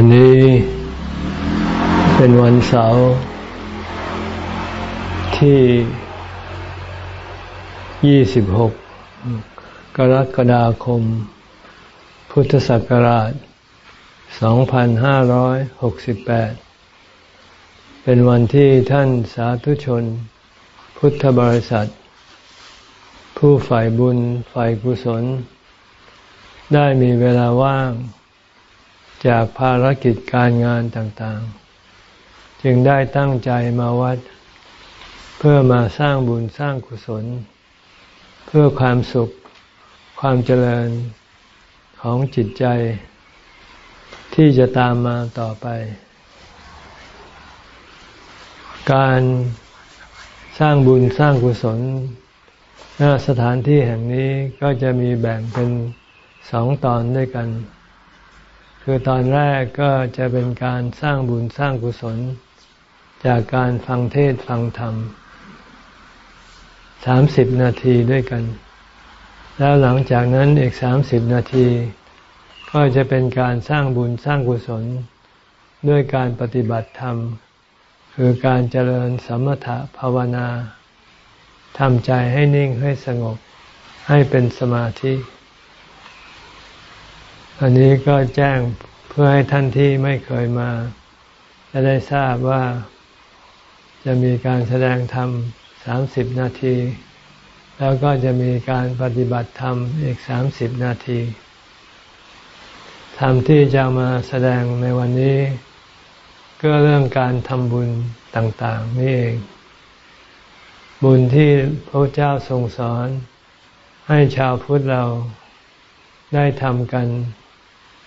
วันนี้เป็นวันเสาร์ที่ 26 กรกฎาคม พุทธศักราช 2568 เป็นวันที่ท่านสาธุชน พุทธบริษัท ผู้ฝ่ายบุญฝ่ายกุศล ได้มีเวลาว่าง จากภารกิจการงานต่างๆ จึงได้ตั้งใจมาวัด เพื่อมาสร้างบุญสร้างกุศล เพื่อความสุขความเจริญของจิตใจ ที่จะตามมาต่อไป การสร้างบุญสร้างกุศลณสถานที่แห่งนี้ก็จะมีแบ่งเป็นสองตอนด้วยกัน คือตอนแรกก็จะเป็นการสร้างบุญสร้างกุศล จากการฟังเทศฟังธรรมสามสิบนาทีด้วยกัน แล้วหลังจากนั้นอีกสามสิบนาที ก็จะเป็นการสร้างบุญสร้างกุศล ด้วยการปฏิบัติธรรม คือการเจริญสมถะภาวนาทำใจให้นิ่งให้สงบให้เป็นสมาธิ อันนี้ก็แจ้งเพื่อให้ท่านที่ไม่เคยมา จะได้ทราบว่าจะมีการแสดงธรรมสามสิบนาที แล้วก็จะมีการปฏิบัติธรรมอีกสามสิบนาที ธรรมที่จะมาแสดงในวันนี้ ก็เรื่องการทำบุญต่างๆนี่เอง บุญที่พระเจ้าทรงสอน ให้ชาวพุทธเราได้ทำกัน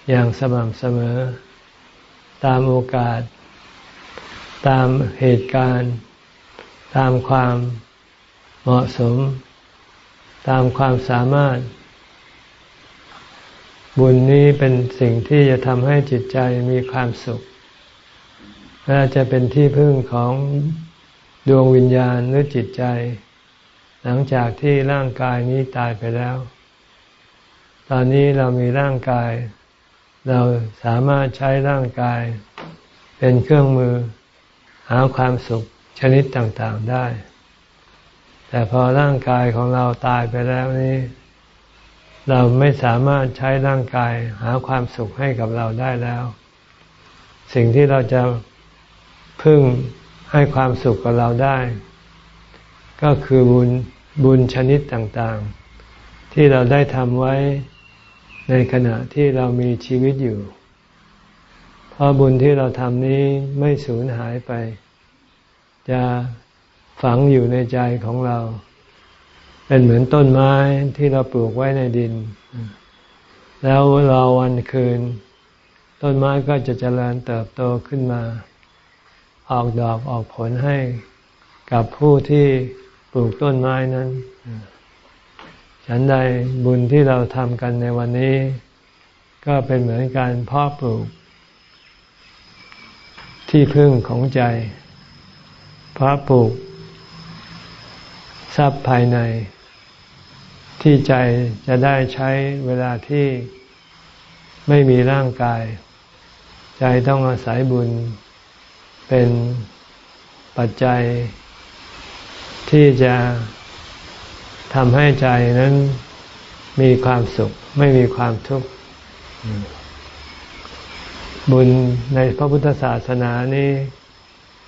อย่างสม่ำเสมอ ตามโอกาส ตามเหตุการณ์ ตามความเหมาะสม ตามความสามารถ บุญนี้เป็นสิ่งที่จะทำให้จิตใจมีความสุขและจะเป็นที่พึ่งของดวงวิญญาณหรือจิตใจ หลังจากที่ร่างกายนี้ตายไปแล้ว ตอนนี้เรามีร่างกาย เราสามารถใช้ร่างกายเป็นเครื่องมือหาความสุขชนิดต่างๆได้ แต่พอร่างกายของเราตายไปแล้วนี้ เราไม่สามารถใช้ร่างกายหาความสุขให้กับเราได้แล้ว สิ่งที่เราจะพึ่งให้ความสุขกับเราได้ ก็คือบุญบุญชนิดต่างๆ ที่เราได้ทำไว้ ในขณะที่เรามีชีวิตอยู่ เพราะบุญที่เราทำนี้ไม่สูญหายไป จะฝังอยู่ในใจของเรา เป็นเหมือนต้นไม้ที่เราปลูกไว้ในดิน แล้วเราวันคืน ต้นไม้ก็จะเจริญเติบโตขึ้นมา ออกดอกออกผลให้กับผู้ที่ปลูกต้นไม้นั้น ฉันใดบุญที่เราทำกันในวันนี้ ก็เป็นเหมือนการเพาะปลูก ที่พึ่งของใจเพาะปลูก ทรัพย์ภายใน ที่ใจจะได้ใช้เวลาที่ไม่มีร่างกาย ใจต้องอาศัยบุญเป็นปัจจัยที่จะ ทำให้ใจนั้นมีความสุขไม่มีความทุกข์บุญในพระพุทธศาสนานี้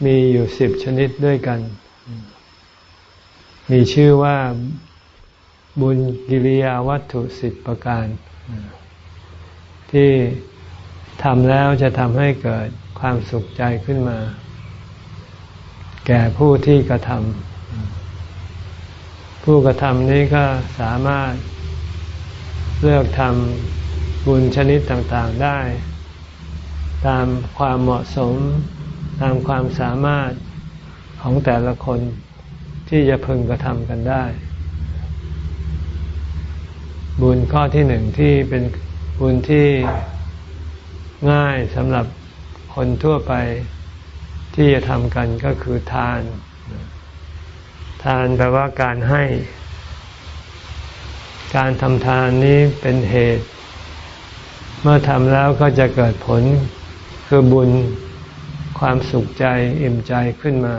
มีอยู่สิบชนิดด้วยกัน มีชื่อว่าบุญกิริยาวัตถุสิบประการ ที่ทำแล้วจะทำให้เกิดความสุขใจขึ้นมา แก่ผู้ที่กระทำ ผู้กระทำนี้ก็สามารถเลือกทำบุญชนิดต่างๆได้ ตามความเหมาะสม ตามความสามารถของแต่ละคนที่จะพึงกระทำกันได้ บุญข้อที่หนึ่งที่เป็นบุญที่ง่ายสำหรับคนทั่วไปที่จะทำกันก็คือทาน ทานแปลว่าการให้ การทำทานนี้เป็นเหตุ เมื่อทำแล้วก็จะเกิดผลคือบุญความสุขใจอิ่มใจขึ้นมา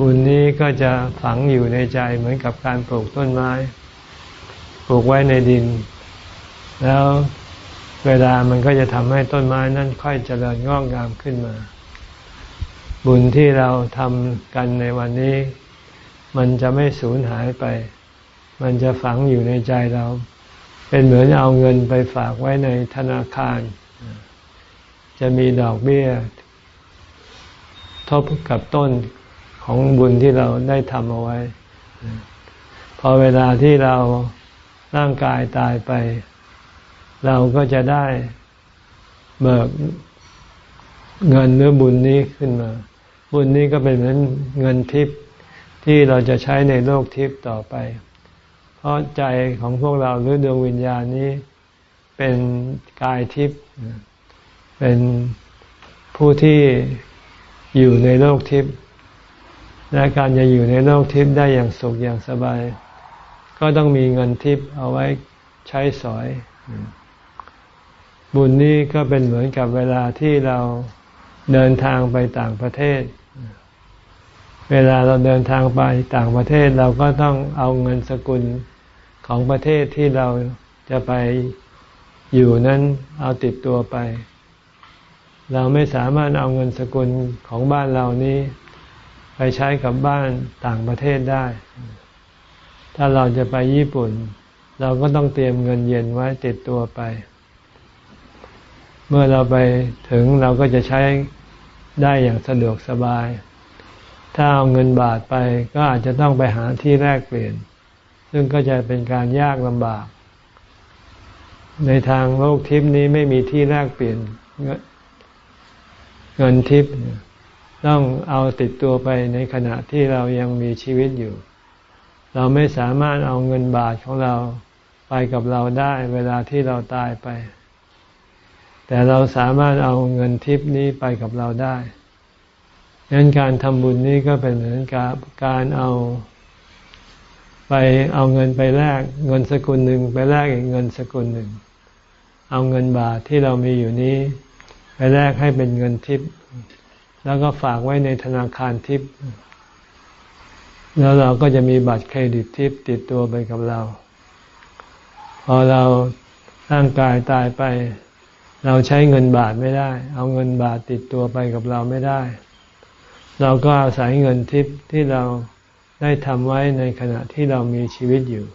บุญนี้ก็จะฝังอยู่ในใจเหมือนกับการปลูกต้นไม้ ปลูกไว้ในดิน แล้วเวลามันก็จะทำให้ต้นไม้นั้นค่อยเจริญงอกงามขึ้นมา บุญที่เราทำกันในวันนี้ มันจะไม่สูญหายไป มันจะฝังอยู่ในใจเรา เป็นเหมือนเอาเงินไปฝากไว้ในธนาคาร จะมีดอกเบี้ย ทบกับต้นของบุญที่เราได้ทำเอาไว้ พอเวลาที่เราร่างกายตายไป เราก็จะได้เบิกเงินหรือบุญนี้ขึ้นมา บุญนี้ก็เป็นเหมือนเงินทิพย์ที่เราจะใช้ในโลกทิพย์ต่อไป เพราะใจของพวกเราหรือดวงวิญญาณนี้ เป็นกายทิพย์เป็นผู้ที่อยู่ในโลกทิพย์และการจะอยู่ในโลกทิพย์ได้อย่างสุขอย่างสบาย ก็ต้องมีเงินทิพย์เอาไว้ใช้สอย บุญนี้ก็เป็นเหมือนกับเวลาที่เราเดินทางไปต่างประเทศ เวลาเราเดินทางไปต่างประเทศเราก็ต้องเอาเงินสกุลของประเทศที่เราจะไปอยู่นั้นเอาติดตัวไป เราไม่สามารถเอาเงินสกุลของบ้านเรานี้ ไปใช้กับบ้านต่างประเทศได้ ถ้าเราจะไปญี่ปุ่น เราก็ต้องเตรียมเงินเย็นไว้ติดตัวไป เมื่อเราไปถึงเราก็จะใช้ได้อย่างสะดวกสบาย ถ้าเอาเงินบาทไปก็อาจจะต้องไปหาที่แลกเปลี่ยน ซึ่งก็จะเป็นการยากลำบาก ในทางโลกทิพนี้ไม่มีที่แลกเปลี่ยนเงินทิพย์ต้องเอาติดตัวไปในขณะที่เรายังมีชีวิตอยู่ เราไม่สามารถเอาเงินบาทของเราไปกับเราได้เวลาที่เราตายไป แต่เราสามารถเอาเงินทิปนี้ไปกับเราได้ ดังนั้นการทำบุญนี้ก็เป็นเหมือนกับการเอา ไปเอาเงินไปแลกเงินสกุลหนึ่งไปแลกอีกเงินสกุลหนึ่ง เอาเงินบาทที่เรามีอยู่นี้ ไปแลกให้เป็นเงินทิปแล้วก็ฝากไว้ในธนาคารทิปแล้วเราก็จะมีบัตรเครดิตทิปติดตัวไปกับเรา พอเราร่างกายตายไป เราใช้เงินบาทไม่ได้ เอาเงินบาทติดตัวไปกับเราไม่ได้ เราก็อาศัยเงินทิพย์ที่เราได้ทำไว้ในขณะที่เรามีชีวิตอยู่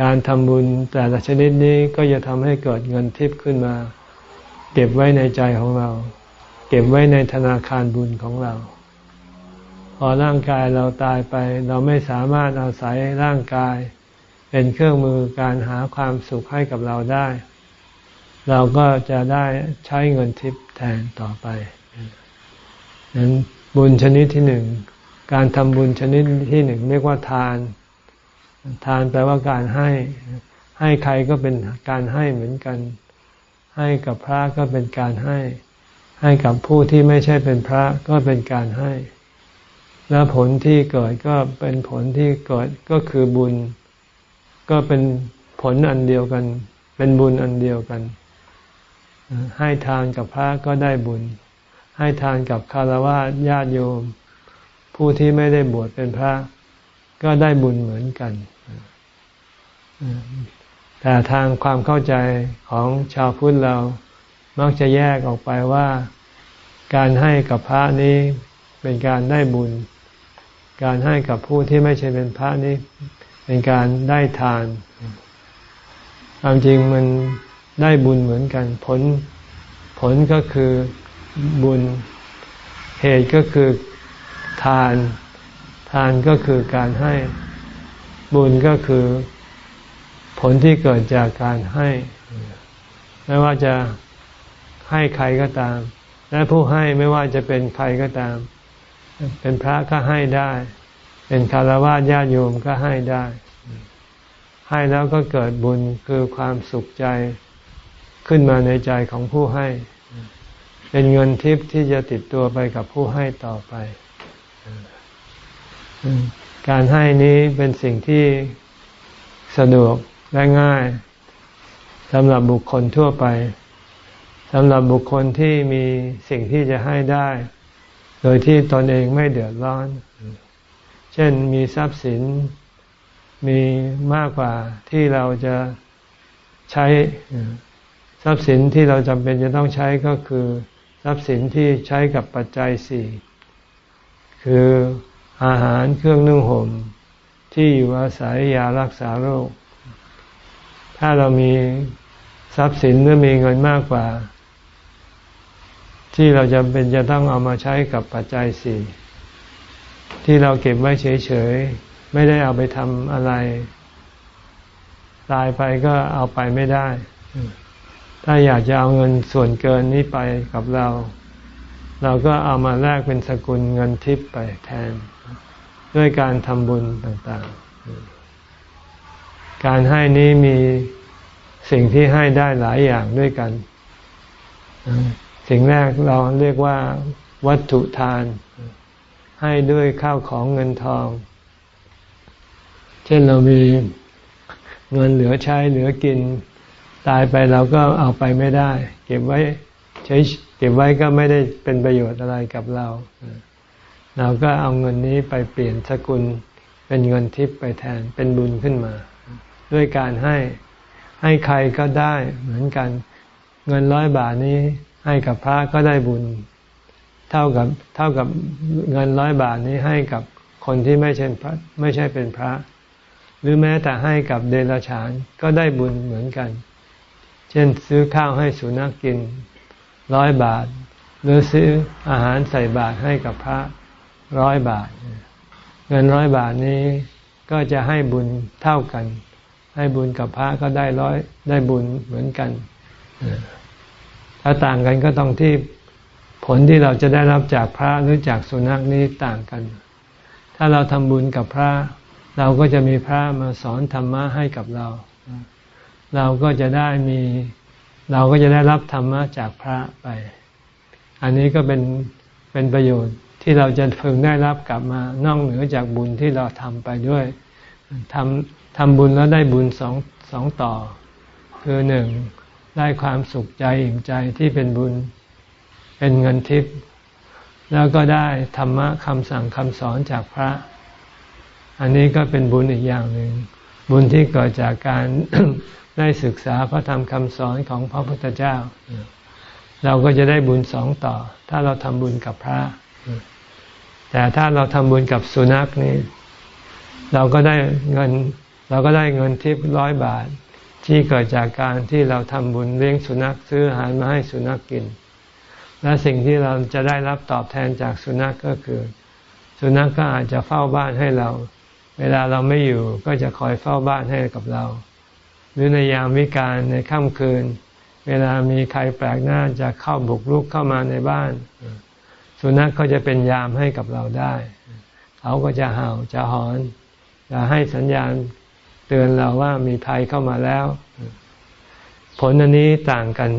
การทำบุญแต่ละชนิดนี้ก็จะทำให้เกิดเงินทิพย์ขึ้นมา เก็บไว้ในใจของเรา เก็บไว้ในธนาคารบุญของเรา พอร่างกายเราตายไป เราไม่สามารถอาศัยร่างกาย เป็นเครื่องมือการหาความสุขให้กับเราได้ เราก็จะได้ใช้เงินทิพย์แทนต่อไป นั้นบุญชนิดที่หนึ่ง การทำบุญชนิดที่หนึ่งเรียกว่าทาน ทานแปลว่าการให้ ให้ใครก็เป็นการให้เหมือนกัน ให้กับพระก็เป็นการให้ ให้กับผู้ที่ไม่ใช่เป็นพระก็เป็นการให้ แล้วผลที่เกิดก็เป็นผลที่เกิดก็คือบุญ ก็เป็นผลอันเดียวกัน เป็นบุญอันเดียวกัน ให้ทานกับพระก็ได้บุญ ให้ทานกับคารวะญาติโยม ผู้ที่ไม่ได้บวชเป็นพระ ก็ได้บุญเหมือนกัน แต่ทางความเข้าใจของชาวพุทธเรามักจะแยกออกไปว่า การให้กับพระนี้เป็นการได้บุญ การให้กับผู้ที่ไม่ใช่เป็นพระนี้ เป็นการได้ทานความจริงมันได้บุญเหมือนกัน ผลผลก็คือ บุญ เหตุก็คือทาน ทานก็คือการให้บุญก็คือผลที่เกิดจากการให้ ไม่ว่าจะให้ใครก็ตาม และผู้ให้ไม่ว่าจะเป็นใครก็ตาม เป็นพระก็ให้ได้ เป็นคารวะญาติโยมก็ให้ได้ ให้แล้วก็เกิดบุญคือความสุขใจขึ้นมาในใจของผู้ให้ เป็นเงินทิพย์ที่จะติดตัวไปกับผู้ให้ต่อไป การให้นี้เป็นสิ่งที่สะดวกและง่ายสำหรับบุคคลทั่วไปสำหรับบุคคลที่มีสิ่งที่จะให้ได้ โดยที่ตนเองไม่เดือดร้อน เช่นมีทรัพย์สินมีมากกว่าที่เราจะใช้ทรัพย์สินที่เราจำเป็นจะต้องใช้ก็คือ ทรัพย์สินที่ใช้กับปัจจัยสี่คืออาหารเครื่องนึ่งห่มที่อยู่อาศัยยารักษาโรค ถ้าเรามีทรัพย์สินหรือมีเงินมากกว่า ที่เราจำเป็นจะต้องเอามาใช้กับปัจจัยสี่ที่เราเก็บไว้เฉยๆ ไม่ได้เอาไปทำอะไร ตายไปก็เอาไปไม่ได้ ถ้าอยากจะเอาเงินส่วนเกินนี้ไปกับเรา เราก็เอามาแลกเป็นสกุลเงินทิพย์ไปแทน ด้วยการทำบุญต่างๆ การให้นี้มีสิ่งที่ให้ได้หลายอย่างด้วยกัน สิ่งแรกเราเรียกว่าวัตถุทาน ให้ด้วยข้าวของเงินทอง เช่นเรามีเงินเหลือใช้เหลือกิน ตายไปเราก็เอาไปไม่ได้ เก็บไว้ใช้เก็บไว้ก็ไม่ได้เป็นประโยชน์อะไรกับเรา เราก็เอาเงินนี้ไปเปลี่ยนสกุลเป็นเงินทิพย์ไปแทนเป็นบุญขึ้นมา ด้วยการให้ให้ใครก็ได้เหมือนกัน เงินร้อยบาทนี้ให้กับพระก็ได้บุญ เท่ากับเท่ากับเงินร้อยบาทนี้ให้กับคนที่ไม่ใช่พระไม่ใช่เป็นพระ หรือแม้แต่ให้กับเดรัจฉานก็ได้บุญเหมือนกัน เช่นซื้อข้าวให้สุนัขกกินร้อยบาท หรือซื้ออาหารใส่บาตรให้กับพระร้อยบาท เงินร้อยบาทนี้ก็จะให้บุญเท่ากัน ให้บุญกับพระก็ได้ร้อยได้บุญเหมือนกัน ถ้าต่างกันก็ต้องที่ผลที่เราจะได้รับจากพระหรือจากสุนัขนี้ต่างกัน ถ้าเราทำบุญกับพระ เราก็จะมีพระมาสอนธรรมะให้กับเรา เราก็จะได้มี เราก็จะได้รับธรรมะจากพระไป อันนี้ก็เป็นเป็นประโยชน์ที่เราจะพึงได้รับกลับมานอกเหนือจากบุญที่เราทำไปด้วยทำทำบุญแล้วได้บุญสองสองต่อ คือหนึ่งได้ความสุขใจอิ่มใจที่เป็นบุญเป็นเงินทิพย์แล้วก็ได้ธรรมะคำสั่งคำสอนจากพระ อันนี้ก็เป็นบุญอีกอย่างหนึ่งบุญที่เกิดจากการ ได้ศึกษาพระธรรมคำสอนของพระพุทธเจ้า เราก็จะได้บุญสองต่อ ถ้าเราทำบุญกับพระ แต่ถ้าเราทำบุญกับสุนัขนี่เราก็ได้เงิน เราก็ได้เงินทิพย์ร้อยบาท ที่เกิดจากการที่เราทำบุญเลี้ยงสุนัขซื้ออาหารมาให้สุนัขกกิน และสิ่งที่เราจะได้รับตอบแทนจากสุนัขกก็คือ สุนัขกก็อาจจะเฝ้าบ้านให้เรา เวลาเราไม่อยู่ก็จะคอยเฝ้าบ้านให้กับเรา หรือในยามวิการในค่ำคืน เวลามีใครแปลกหน้าจะเข้าบุกรุกเข้ามาในบ้าน สุนัขกก็จะเป็นยามให้กับเราได้เขาก็จะเห่าจะหอน จะให้สัญญาณเตือนเราว่ามีภัยเข้ามาแล้ว ผลอันนี้ต่างกัน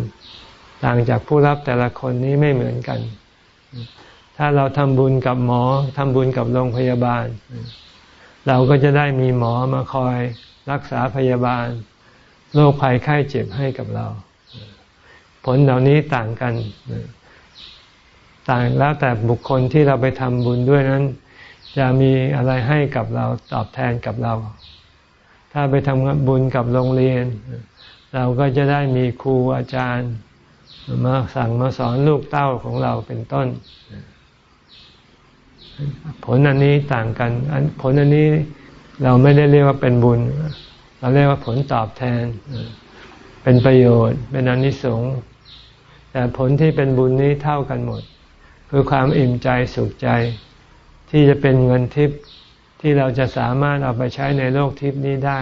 ต่างจากผู้รับแต่ละคนนี้ไม่เหมือนกัน ถ้าเราทำบุญกับหมอทำบุญกับโรงพยาบาล เราก็จะได้มีหมอมาคอยรักษาพยาบาล โรคภัยไข้เจ็บให้กับเรา ผลเหล่านี้ต่างกัน ต่างแล้วแต่บุคคลที่เราไปทำบุญด้วยนั้น จะมีอะไรให้กับเราตอบแทนกับเรา ถ้าไปทำบุญกับโรงเรียน เราก็จะได้มีครูอาจารย์มาสั่งมาสอนลูกเต้าของเราเป็นต้น ผลอันนี้ต่างกัน ผลอันนี้เราไม่ได้เรียกว่าเป็นบุญ เราเรียกว่าผลตอบแทน เป็นประโยชน์ เป็นอนิสงส์ แต่ผลที่เป็นบุญนี้เท่ากันหมด คือความอิ่มใจสุขใจ ที่จะเป็นเงินทิพย์ที่เราจะสามารถเอาไปใช้ในโลกทิพย์นี้ได้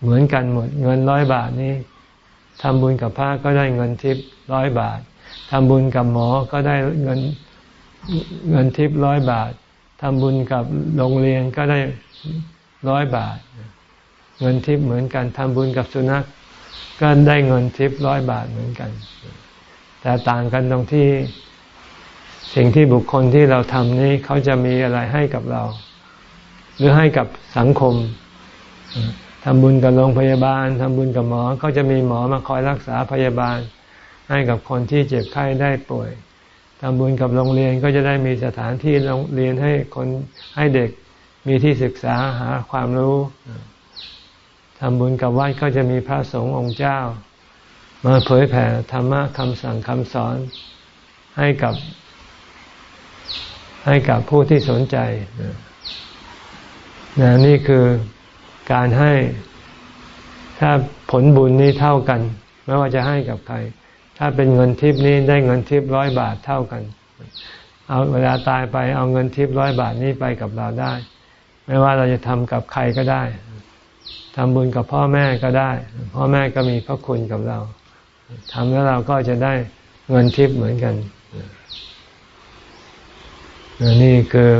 เหมือนกันหมด เงินร้อยบาทนี้ทำบุญกับพระก็ได้เงินทิพย์ร้อยบาททำบุญกับหมอก็ได้เงินเงินทิพย์ร้อยบาททำบุญกับโรงเรียนก็ได้ร้อยบาท เงินทิพย์เหมือนกันทำบุญกับสุนัขก็ได้เงินทิพย์ร้อยบาทเหมือนกัน แต่ต่างกันตรงที่สิ่งที่บุคคลที่เราทำนี้เขาจะมีอะไรให้กับเรา หรือให้กับสังคมทำบุญกับโรงพยาบาลทำบุญกับหมอก็จะมีหมอมาคอยรักษาพยาบาล ให้กับคนที่เจ็บไข้ได้ป่วยทำบุญกับโรงเรียนก็จะได้มีสถานที่โรงเรียนให้คนให้เด็กมีที่ศึกษาหาความรู้ ทำบุญกับวัดก็จะมีพระสงฆ์องค์เจ้า มาเผยแผ่ธรรมะคำสั่งคำสอนให้กับ ให้กับผู้ที่สนใจนะนี่คือการให้ถ้าผลบุญนี้เท่ากัน ไม่ว่าจะให้กับใคร ถ้าเป็นเงินทิพนี้ได้เงินทิพร้อยบาทเท่ากัน เอาเวลาตายไปเอาเงินทิพร้อยบาทนี้ไปกับเราได้ ไม่ว่าเราจะทำกับใครก็ได้ ทำบุญกับพ่อแม่ก็ได้ พ่อแม่ก็มีพระคุณกับเราทำแล้วเราก็จะได้เงินทิพย์เหมือนกันนี่คือ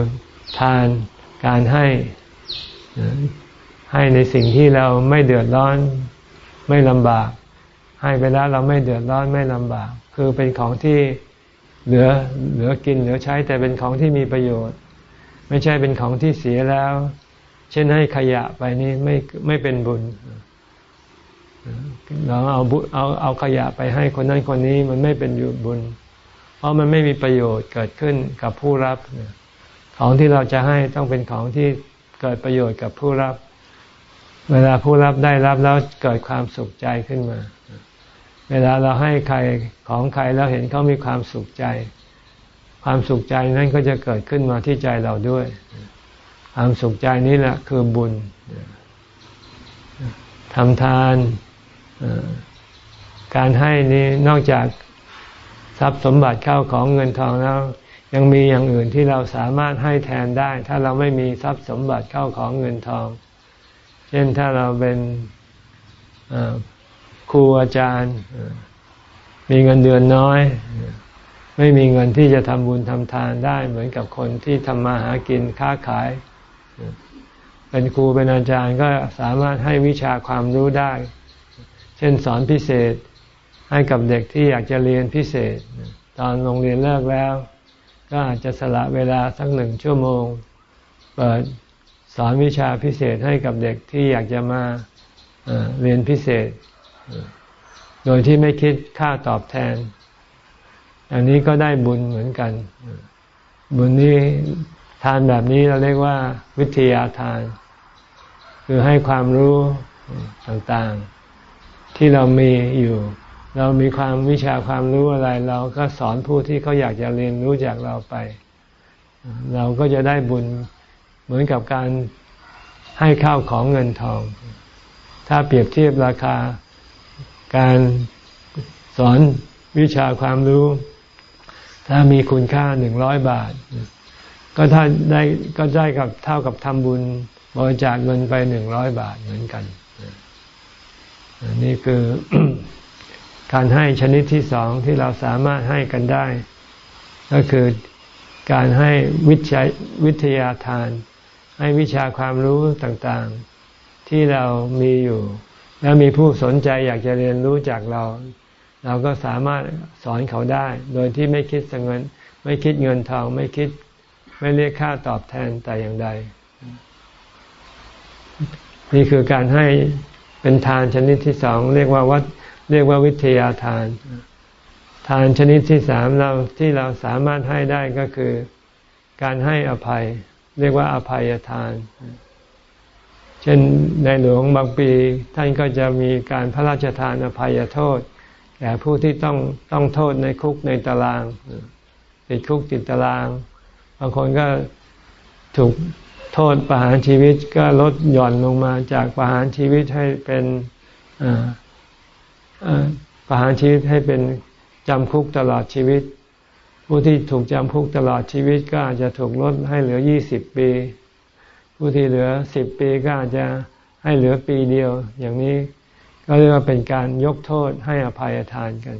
ทานการให้ให้ในสิ่งที่เราไม่เดือดร้อนไม่ลำบาก ให้ไปแล้วเราไม่เดือดร้อนไม่ลำบาก คือเป็นของที่เหลือเหลือกินเหลือใช้แต่เป็นของที่มีประโยชน์ ไม่ใช่เป็นของที่เสียแล้ว เช่นให้ขยะไปนี่ไม่ไม่เป็นบุญเราเอาเอาเอาขยะไปให้คนนั้นคนนี้มันไม่เป็นบุญ เพราะมันไม่มีประโยชน์เกิดขึ้นกับผู้รับ ของที่เราจะให้ต้องเป็นของที่เกิดประโยชน์กับผู้รับ เวลาผู้รับได้รับแล้วเกิดความสุขใจขึ้นมา เวลาเราให้ใครของใครแล้วเห็นเขามีความสุขใจ ความสุขใจนั้นก็จะเกิดขึ้นมาที่ใจเราด้วย ความสุขใจนี้แหละคือบุญทำทานการให้นี้นอกจากทรัพย์สมบัติเข้าของเงินทองแล้ว ยังมีอย่างอื่นที่เราสามารถให้แทนได้ ถ้าเราไม่มีทรัพย์สมบัติเข้าของเงินทอง เช่นถ้าเราเป็นครูอาจารย์ มีเงินเดือนน้อย ไม่มีเงินที่จะทำบุญทำทานได้ เหมือนกับคนที่ทำมาหากินค้าขาย เป็นครูเป็นอาจารย์ก็สามารถให้วิชาความรู้ได้ เช่นสอนพิเศษให้กับเด็กที่อยากจะเรียนพิเศษ ตอนโรงเรียนเลิกแล้ว ก็อาจจะสละเวลาสักหนึ่งชั่วโมง เปิดสอนวิชาพิเศษให้กับเด็กที่อยากจะมาเรียนพิเศษ โดยที่ไม่คิดค่าตอบแทน อันนี้ก็ได้บุญเหมือนกัน บุญนี้ ทานแบบนี้เราเรียกว่า วิทยาทาน คือให้ความรู้ต่างๆ ที่เรามีอยู่ เรามีความวิชาความรู้อะไร เราก็สอนผู้ที่เขาอยากจะเรียนรู้จากเราไป เราก็จะได้บุญเหมือนกับการให้ข้าวของเงินทอง ถ้าเปรียบเทียบราคาการสอนวิชาความรู้ ถ้ามีคุณค่าหนึ่งร้อยบาท ก็ถ้าได้ก็ได้กับเท่ากับทำบุญบริจาคเงินไปหนึ่งร้อยบาทเหมือนกันนี่คือการให้ชนิดที่สองที่เราสามารถให้กันได้ ก็คือการให้วิชาวิทยาทาน ให้วิชาความรู้ต่างๆ ที่เรามีอยู่ แล้วมีผู้สนใจอยากจะเรียนรู้จากเรา เราก็สามารถสอนเขาได้ โดยที่ไม่คิดเงิน ไม่คิดเงินทอง ไม่คิด ไม่เรียกค่าตอบแทนแต่อย่างใด นี่คือการให้เป็นทานชนิดที่สองเรียกว่าวัดเรียกว่าวิทยาทาน ทานชนิดที่สามเราที่เราสามารถให้ได้ก็คือ การให้อภัย เรียกว่าอภัยทาน เช่นในหลวงบางปี ท่านก็จะมีการพระราชทานอภัยโทษแก่ผู้ที่ต้องต้องโทษในคุกในตาราง ติดคุกติดตารางางคนก็ถูกโทษประหารชีวิตก็ลดหย่อนลงมาจากประหารชีวิตให้เป็นประหารชีวิตให้เป็นจำคุกตลอดชีวิต ผู้ที่ถูกจำคุกตลอดชีวิตก็อาจจะถูกลดให้เหลือยี่สิบปี ผู้ที่เหลือสิบปีก็อาจจะให้เหลือปีเดียว อย่างนี้ก็เรียกว่าเป็นการยกโทษให้อภัยทานกัน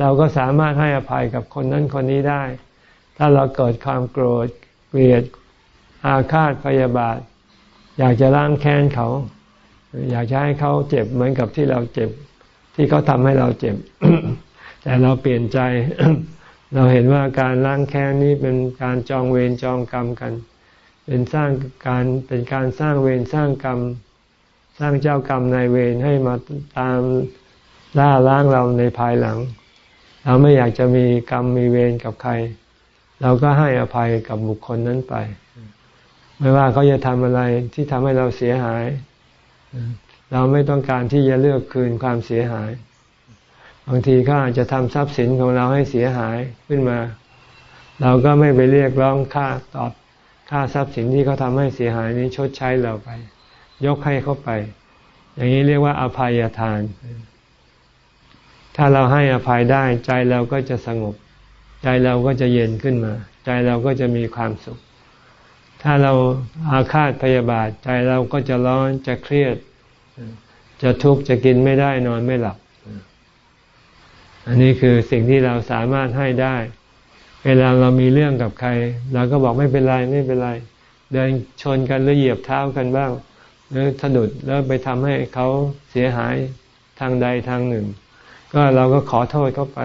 เราก็สามารถให้อภัยกับคนนั้นคนนี้ได้ ถ้าเราเกิดความโกรธเกลียดอาฆาตพยาบาท อยากจะล้างแค้นเขา อยากจะให้เขาเจ็บเหมือนกับที่เราเจ็บ ที่เขาทำให้เราเจ็บ แต่เราเปลี่ยนใจ เราเห็นว่าการล้างแค้นนี้เป็นการจองเวรจองกรรมกัน เป็นสร้างการเป็นการสร้างเวรสร้างกรรม สร้างเจ้ากรรมนายเวรให้มาตามล่าล้างเราในภายหลัง เราไม่อยากจะมีกรรมมีเวรกับใคร เราก็ให้อภัยกับบุคคลนั้นไป ไม่ว่าเขาจะทำอะไรที่ทำให้เราเสียหาย เราไม่ต้องการที่จะเลือกคืนความเสียหาย บางทีเขาอาจจะทำทรัพย์สินของเราให้เสียหายขึ้นมา เราก็ไม่ไปเรียกร้องค่าตอบค่าทรัพย์สินที่เขาทำให้เสียหายนี้ชดใช้เราไป ยกให้เขาไป อย่างนี้เรียกว่าอภัยทาน ถ้าเราให้อภัยได้ใจเราก็จะสงบ ใจเราก็จะเย็นขึ้นมา ใจเราก็จะมีความสุข ถ้าเราอาฆาตพยาบาท ใจเราก็จะร้อนจะเครียด จะทุกข์จะกินไม่ได้นอนไม่หลับ อันนี้คือสิ่งที่เราสามารถให้ได้ เวลาเรามีเรื่องกับใครเราก็บอกไม่เป็นไรไม่เป็นไร เดินชนกันหรือเหยียบเท้ากันบ้าง หรือสะดุดแล้วไปทำให้เขาเสียหายทางใดทางหนึ่ง ก็เราก็ขอโทษเขาไป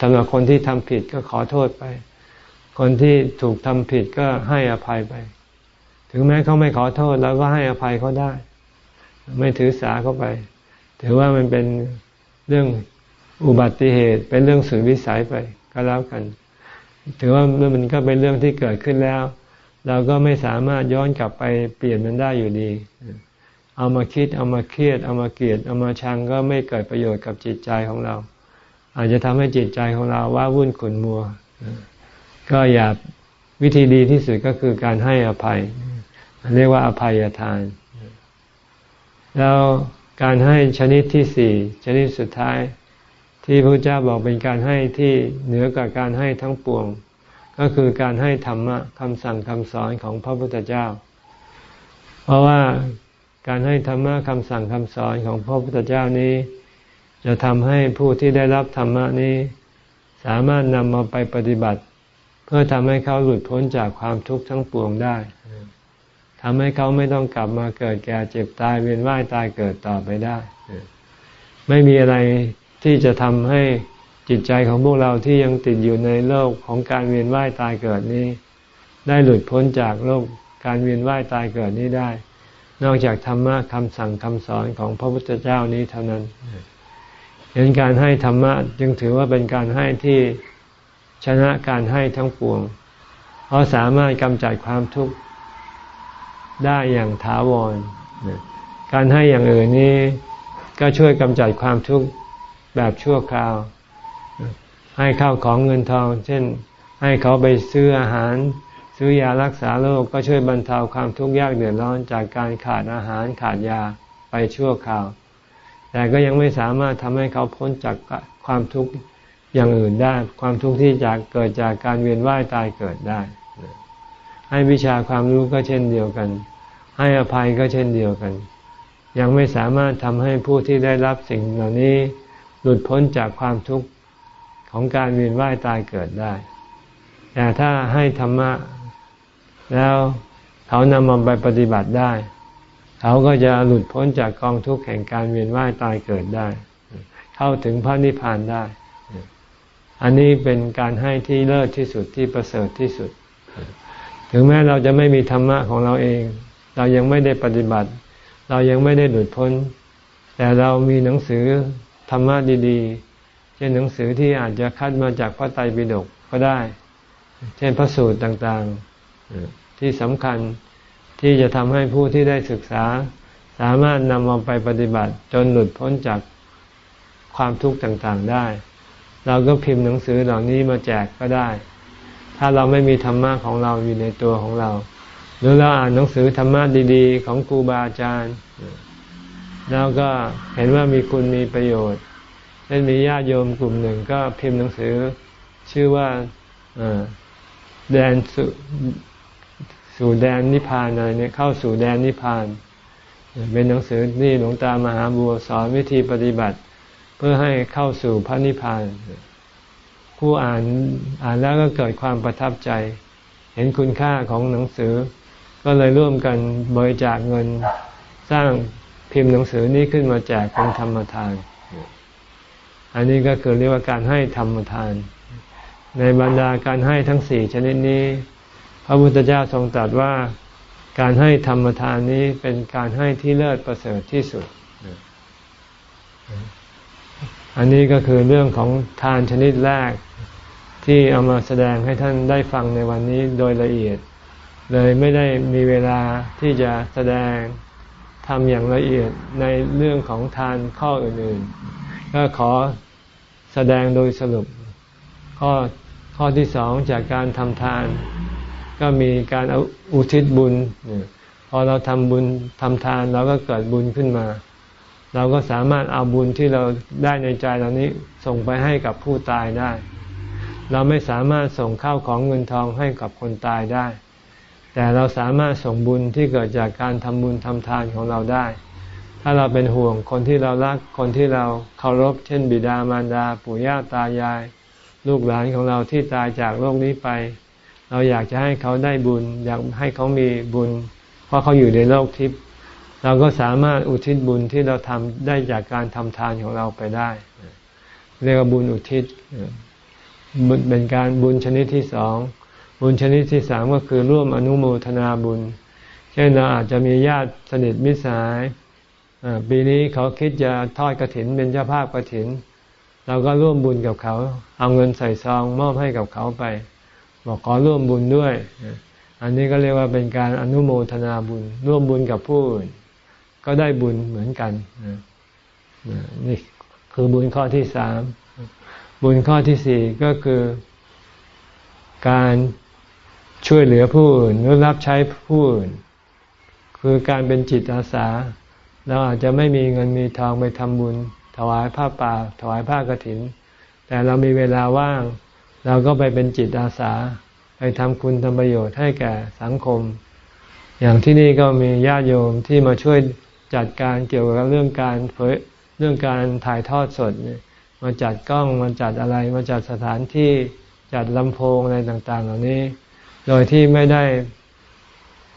สำหรับคนที่ทำผิดก็ขอโทษไป คนที่ถูกทำผิดก็ให้อภัยไป ถึงแม้เขาไม่ขอโทษเราก็ให้อภัยเขาได้ ไม่ถือสาเขาไป ถือว่ามันเป็นเรื่องอุบัติเหตุเป็นเรื่องสุดวิสัยไปก็แล้วกัน ถือว่ามันก็เป็นเรื่องที่เกิดขึ้นแล้ว เราก็ไม่สามารถย้อนกลับไปเปลี่ยนมันได้อยู่ดี เอามาคิดเอามาเครียด เอามาเกลียด เอามาชังก็ไม่เกิดประโยชน์กับจิตใจของเรา อาจจะทำให้จิตใจของเราว่าวุ่นขุนมัว ก็อย่าวิธีดีที่สุดก็คือการให้อภัย เรียกว่าอภัยทาน แล้วการให้ชนิดที่สี่ชนิดสุดท้าย ที่พระเจ้าบอกเป็นการให้ที่เหนือกว่าการให้ทั้งปวง ก็คือการให้ธรรมะคำสั่งคำสอนของพระพุทธเจ้า เพราะว่าการให้ธรรมะคำสั่งคำสอนของพระพุทธเจ้านี้ จะทำให้ผู้ที่ได้รับธรรมะนี้ สามารถนำมาไปปฏิบัติ เพื่อทำให้เขาหลุดพ้นจากความทุกข์ทั้งปวงได้ทำให้เขาไม่ต้องกลับมาเกิดแก่เจ็บตายเวียนว่ายตายเกิดต่อไปได้ ไม่มีอะไรที่จะทำให้จิตใจของพวกเราที่ยังติดอยู่ในโลกของการเวียนว่ายตายเกิดนี้ ได้หลุดพ้นจากโลกการเวียนว่ายตายเกิดนี้ได้ นอกจากธรรมะคำสั่งคำสอนของพระพุทธเจ้านี้เท่านั้น เห็นการให้ธรรมะจึงถือว่าเป็นการให้ที่ชนะการให้ทั้งปวง เพราะสามารถกำจัดความทุกข์ได้อย่างถาวร การให้อย่างอื่นนี้ก็ช่วยกำจัดความทุกข์แบบชั่วคราว ให้ข้าวของเงินทอง เช่น ให้เขาไปซื้ออาหาร ซื้อยารักษาโรคก็ช่วยบรรเทาความทุกข์ยากเดือดร้อนจากการขาดอาหารขาดยาไปชั่วคราว แต่ก็ยังไม่สามารถทำให้เขาพ้นจากความทุกข์อย่างอื่นได้ ความทุกข์ที่จากเกิดจากการเวียนว่ายตายเกิดได้ ให้วิชาความรู้ก็เช่นเดียวกัน ให้อภัยก็เช่นเดียวกัน ยังไม่สามารถทำให้ผู้ที่ได้รับสิ่งเหล่านี้ หลุดพ้นจากความทุกข์ของการเวียนว่ายตายเกิดได้ แต่ถ้าให้ธรรมะ แล้วเขานำมาไปปฏิบัติได้ เขาก็จะหลุดพ้นจากกองทุกข์แห่งการเวียนว่ายตายเกิดได้ เข้าถึงพระนิพพานได้ อันนี้เป็นการให้ที่เลิศที่สุดที่ประเสริฐที่สุด ถึงแม้เราจะไม่มีธรรมะของเราเอง เรายังไม่ได้ปฏิบัติ เรายังไม่ได้หลุดพ้น แต่เรามีหนังสือธรรมะดีๆ เช่นหนังสือที่อาจจะคัดมาจากพระไตรปิฎกก็ได้ เช่นพระสูตรต่างๆที่สำคัญ ที่จะทำให้ผู้ที่ได้ศึกษา สามารถนำมาไปปฏิบัติจนหลุดพ้นจากความทุกข์ต่างๆได้ เราก็พิมพ์หนังสือเหล่านี้มาแจกก็ได้ ถ้าเราไม่มีธรรมะของเราอยู่ในตัวของเรา หรือเราอ่านหนังสือธรรมะดีๆ ของครูบาอาจารย์ แล้วก็เห็นว่ามีคุณมีประโยชน์เช่นมีญาติโยมกลุ่มหนึ่งก็พิมพ์หนังสือชื่อว่าแดนสุ สู่แดนนิพพานอะไรเนี่ยเข้าสู่แดนนิพพาน เป็นหนังสือนี่หลวงตามหาบัวสอนวิธีปฏิบัติ เพื่อให้เข้าสู่พระนิพพาน ผู้อ่านอ่านแล้วก็เกิดความประทับใจ เห็นคุณค่าของหนังสือ ก็เลยร่วมกันบริจาคเงินสร้างพิมพ์หนังสือนี้ขึ้นมาแจกเป็นธรรมทาน อันนี้ก็คือเรียกว่าการให้ธรรมทาน ในบรรดาการให้ทั้งสี่ชนิดนี้ พระพุทธเจ้าทรงตรัสว่าการให้ธรรมทานนี้เป็นการให้ที่เลิศประเสริฐที่สุด อันนี้ก็คือเรื่องของทานชนิดแรกที่เอามาแสดงให้ท่านได้ฟังในวันนี้โดยละเอียด เลยไม่ได้มีเวลาที่จะแสดงทำอย่างละเอียดในเรื่องของทานข้ออื่นๆ ก็ขอแสดงโดยสรุป ข้อข้อที่สองจากการทำทาน ก็มีการเอาอุทิศบุญพอเราทำบุญทำทานเราก็เกิดบุญขึ้นมา เราก็สามารถเอาบุญที่เราได้ในใจเหล่านี้ส่งไปให้กับผู้ตายได้ เราไม่สามารถส่งข้าวของเงินทองให้กับคนตายได้ แต่เราสามารถส่งบุญที่เกิดจากการทำบุญทำทานของเราได้ ถ้าเราเป็นห่วงคนที่เรารักคนที่เราเคารพ เช่น บิดามารดา ปู่ย่าตายาย ลูกหลานของเราที่ตายจากโลกนี้ไป เราอยากจะให้เขาได้บุญ อยากให้เขามีบุญ เพราะเขาอยู่ในโลกทิพย์เราก็สามารถอุทิศบุญที่เราทำได้จากการทำทานของเราไปได้ เรียกว่าบุญอุทิศบุญเป็นการบุญชนิดที่สองบุญชนิดที่สามก็คือร่วมอนุโมทนาบุญ เช่นเราอาจจะมีญาติสนิทมิตรสายปีนี้เขาคิดจะทอดกระถินเป็นเจ้าภาพกระถิน เราก็ร่วมบุญกับเขา เอาเงินใส่ซองมอบให้กับเขาไป บอกขอร่วมบุญด้วย อันนี้ก็เรียกว่าเป็นการอนุโมทนาบุญ ร่วมบุญกับผู้อื่น ก็ได้บุญเหมือนกันนี่คือบุญข้อที่สาม บุญข้อที่สี่ก็คือ การช่วยเหลือผู้อื่นหรือรับใช้ผู้อื่น คือการเป็นจิตอาสา เราอาจจะไม่มีเงินมีทองไปทำบุญ ถวายผ้าป่า ถวายผ้ากรถิน แต่เรามีเวลาว่าง เราก็ไปเป็นจิตอาสา ไปทำคุณทำประโยชน์ให้แก่สังคม อย่างที่นี่ก็มีญาติโยมที่มาช่วยจัดการเกี่ยวกับเรื่องการเผยเรื่องการถ่ายทอดสดเนี่ยมาจัดกล้องมาจัดอะไรมาจัดสถานที่จัดลำโพงอะไรต่าง ๆ เหล่านี้ โดยที่ไม่ได้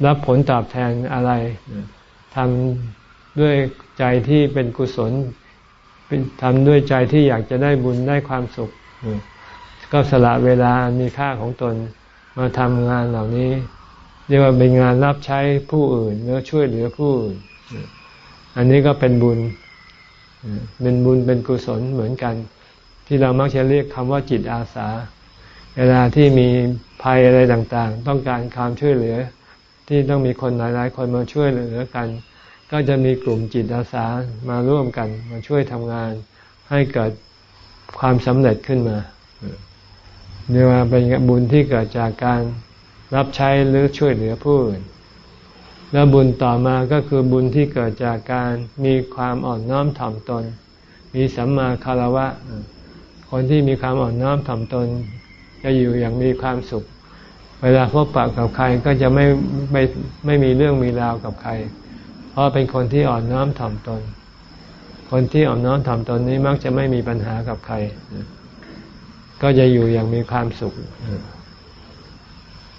รับผลตอบแทนอะไรทำด้วยใจที่เป็นกุศลทำด้วยใจที่อยากจะได้บุญได้ความสุข ก็สละเวลามีค่าของตนมาทำงานเหล่านี้เรียกว่าเป็นงานรับใช้ผู้อื่นหรือช่วยเหลือผู้อื่น อันนี้ก็เป็นบุญ เป็นบุญเป็นกุศลเหมือนกัน ที่เรามักจะเรียกคำว่าจิตอาสา เวลาที่มีภัยอะไรต่างๆ ต้องการความช่วยเหลือ ที่ต้องมีคนหลายๆ คนมาช่วยเหลือกัน ก็จะมีกลุ่มจิตอาสามาร่วมกัน มาช่วยทำงานให้เกิดความสำเร็จขึ้นมา เรียกว่าเป็นบุญที่เกิดจากการรับใช้หรือช่วยเหลือผู้อื่น แล้วบุญต่อมาก็คือบุญที่เกิดจากการมีความอ่อนน้อมถ่อมตน มีสัมมาคารวะ คนที่มีความอ่อนน้อมถ่อมตน จะอยู่อย่างมีความสุข เวลาพบปะกับใครก็จะไม่ไม่ไม่มีเรื่องมีราวกับใคร เพราะเป็นคนที่อ่อนน้อมถ่อมตน คนที่อ่อนน้อมถ่อมตนนี้มักจะไม่มีปัญหากับใคร ก็จะอยู่อย่างมีความสุข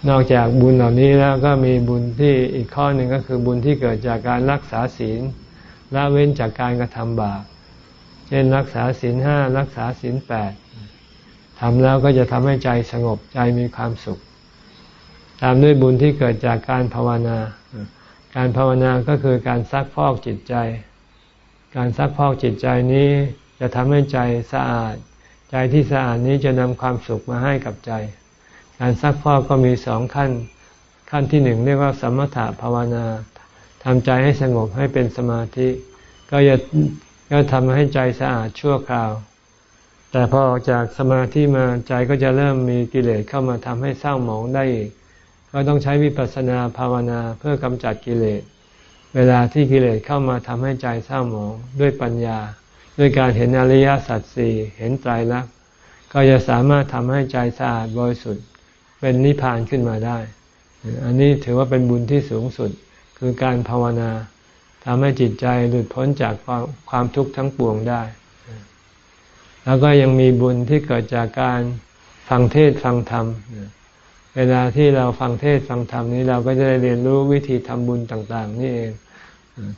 นอกจากบุญเหล่านี้แล้วก็มีบุญที่อีกข้อหนึ่งก็คือบุญที่เกิดจากการรักษาศีลละเว้นจากการกระทำบาปเช่นรักษาศีลห้ารักษาศีลแปดทำแล้วก็จะทำให้ใจสงบใจมีความสุข ตามด้วยบุญที่เกิดจากการภาวนา การภาวนาก็คือการซักพอกจิตใจ การซักพอกจิตใจนี้จะทำให้ใจสะอาด ใจที่สะอาดนี้จะนำความสุขมาให้กับใจ การซักฟอกก็มีสองขั้น ขั้นที่หนึ่งเรียกว่าสมถะภาวนาทำใจให้สงบให้เป็นสมาธิ ก็จะก็ทำให้ใจสะอาดชั่วคราว แต่พอออกจากสมาธิมาใจก็จะเริ่มมีกิเลสเข้ามาทำให้เศร้าหมองได้อีก ก็ต้องใช้วิปัสสนาภาวนาเพื่อกำจัดกิเลส เวลาที่กิเลสเข้ามาทำให้ใจเศร้าหมองด้วยปัญญา ด้วยการเห็นอริยสัจสี่เห็นไตรลักษณ์ก็จะสามารถทำให้ใจสะอาดบริสุทธิ์เป็นนิพพานขึ้นมาได้ อันนี้ถือว่าเป็นบุญที่สูงสุดคือการภาวนาทำให้จิตใจหลุดพ้นจากความความทุกข์ทั้งปวงได้ แล้วก็ยังมีบุญที่เกิดจากการฟังเทศฟังธรรม เวลาที่เราฟังเทศฟังธรรมนี้เราก็จะได้เรียนรู้วิธีทำบุญต่าง ๆ นี่เอง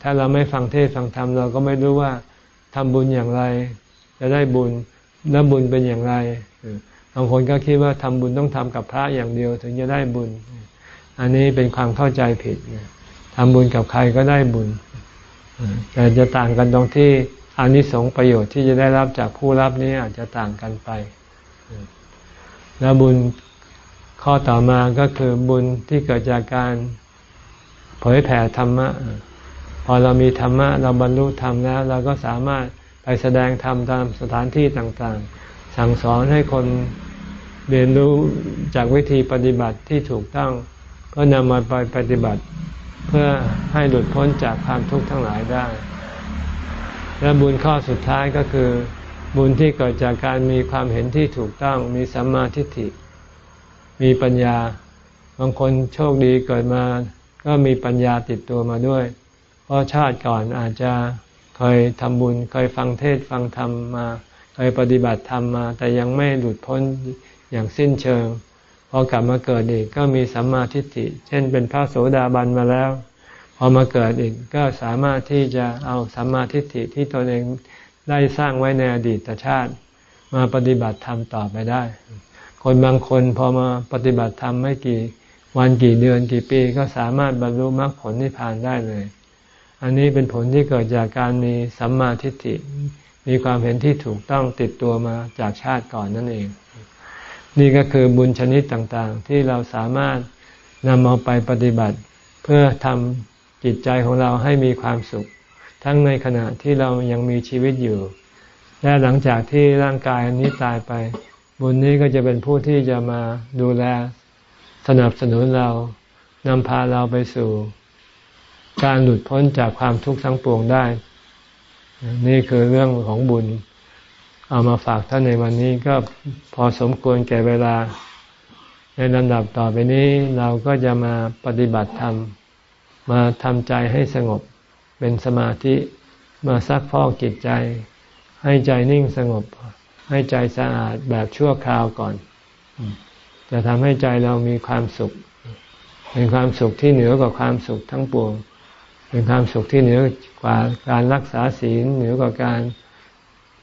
ถ้าเราไม่ฟังเทศฟังธรรมเราก็ไม่รู้ว่า ทำบุญอย่างไร จะได้บุญแล้วบุญเป็นอย่างไรบางคนก็คิดว่าทำบุญต้องทำกับพระอย่างเดียว ถึงจะได้บุญ อันนี้เป็นความเข้าใจผิดทำบุญกับใครก็ได้บุญ แต่จะต่างกันตรงที่อานิสงส์ประโยชน์ที่จะได้รับจากผู้รับนี้อาจจะต่างกันไป แล้วบุญข้อต่อมาก็คือบุญที่เกิดจากการเผยแผ่ธรรมะ พอเรามีธรรมะเราบรรลุธรรมแล้ว เราก็สามารถไปแสดงธรรมตามสถานที่ต่างๆ สั่งสอนให้คนเรียนรู้จากวิธีปฏิบัติที่ถูกต้อง ก็นำมาไปปฏิบัติ เพื่อให้หลุดพ้นจากความทุกข์ทั้งหลายได้ และบุญข้อสุดท้ายก็คือ บุญที่เกิดจากการมีความเห็นที่ถูกต้อง มีสัมมาทิฏฐิ มีปัญญา บางคนโชคดีเกิดมา ก็มีปัญญาติดตัวมาด้วย เพราะชาติก่อนอาจจะเคยทำบุญ เคยฟังเทศฟังธรรมมา เคยปฏิบัติธรรมมา แต่ยังไม่หลุดพ้นอย่างสิ้นเชิงพอกลับมาเกิดอีกก็มีสัมมาทิฏฐิ เช่นเป็นพระโสดาบันมาแล้ว พอมาเกิดอีกก็สามารถที่จะเอาสัมมาทิฏฐิที่ตนเองได้สร้างไว้ในอดีตชาติ มาปฏิบัติธรรมต่อไปได้ คนบางคนพอมาปฏิบัติธรรมไม่กี่วันกี่เดือนกี่ปีก็สามารถบรรลุมรรคผลนิพพานได้เลย อันนี้เป็นผลที่เกิดจากการมีสัมมาทิฏฐิ มีความเห็นที่ถูกต้องติดตัวมาจากชาติก่อนนั่นเอง นี่ก็คือบุญชนิดต่างๆ ที่เราสามารถนำเอาไปปฏิบัติ เพื่อทำจิตใจของเราให้มีความสุข ทั้งในขณะที่เรายังมีชีวิตอยู่ และหลังจากที่ร่างกายนี้ตายไป บุญนี้ก็จะเป็นผู้ที่จะมาดูแลสนับสนุนเรานำพาเราไปสู่ การหลุดพ้นจากความทุกข์ทั้งปวงได้ นี่คือเรื่องของบุญ เอามาฝากท่านในวันนี้ก็พอสมควรแก่เวลา ในลำดับต่อไปนี้เราก็จะมาปฏิบัติธรรม มาทำใจให้สงบเป็นสมาธิมาซักพอกจิตใจ ให้ใจนิ่งสงบ ให้ใจสะอาดแบบชั่วคราวก่อน จะทำให้ใจเรามีความสุขเป็นความสุขที่เหนือกว่าความสุขทั้งปวง เป็นความสุขที่เหนือกว่าการรักษาศีลเหนือกว่าการ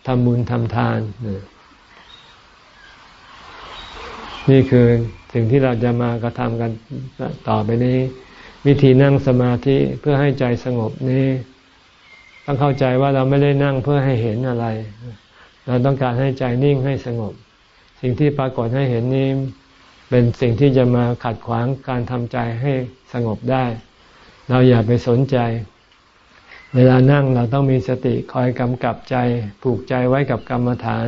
ทำบุญทำทาน นี่คือสิ่งที่เราจะมากระทำกันต่อไปนี้ วิธีนั่งสมาธิเพื่อให้ใจสงบนี้ ต้องเข้าใจว่าเราไม่ได้นั่งเพื่อให้เห็นอะไร เราต้องการให้ใจนิ่งให้สงบ สิ่งที่ปรากฏให้เห็นนี้ เป็นสิ่งที่จะมาขัดขวางการทำใจให้สงบได้ เราอย่าไปสนใจ เวลานั่งเราต้องมีสติคอยกำกับใจ ผูกใจไว้กับกรรมฐาน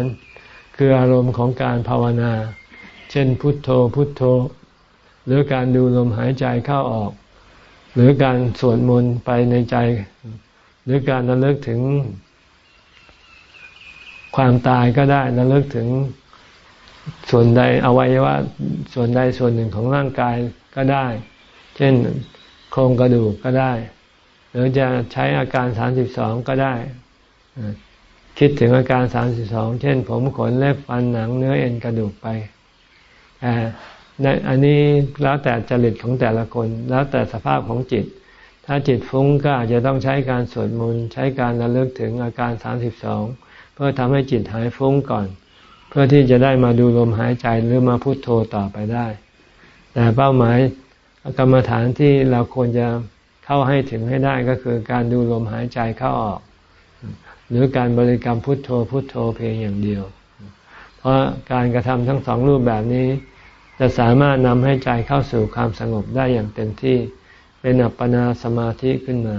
คืออารมณ์ของการภาวนา เช่นพุทโธพุทโธ หรือการดูลมหายใจเข้าออก หรือการสวดมนต์ไปในใจ หรือการระลึกถึง ความตายก็ได้ระลึกถึงส่วนใดอวัยวะส่วนใดส่วนหนึ่งของร่างกายก็ได้ เช่น โครงกระดูกก็ได้ หรือจะใช้อาการสามสิบสองก็ได้ คิดถึงอาการสามสิบสองเช่น ผมขนเล็บฟันหนังเนื้อเอ็นกระดูกไปอันนี้แล้วแต่จริตของแต่ละคน แล้วแต่สภาพของจิต ถ้าจิตฟุ้งก็อาจจะต้องใช้การสวดมนต์ใช้การระลึกถึงอาการสามสิบสองเพื่อทำให้จิตหายฟุ้งก่อน เพื่อที่จะได้มาดูลมหายใจหรือมาพุโทโธต่อไปได้ แต่เป้าหมาย กรรมฐานที่เราควรจะเข้าให้ถึงให้ได้ก็คือการดูลมหายใจเข้าออก หรือการบริกรรมพุทโธพุทโธเพียงอย่างเดียว เพราะการกระทำทั้งสองรูปแบบนี้ จะสามารถนำให้ใจเข้าสู่ความสงบได้อย่างเต็มที่เป็นอัปปนาสมาธิขึ้นมา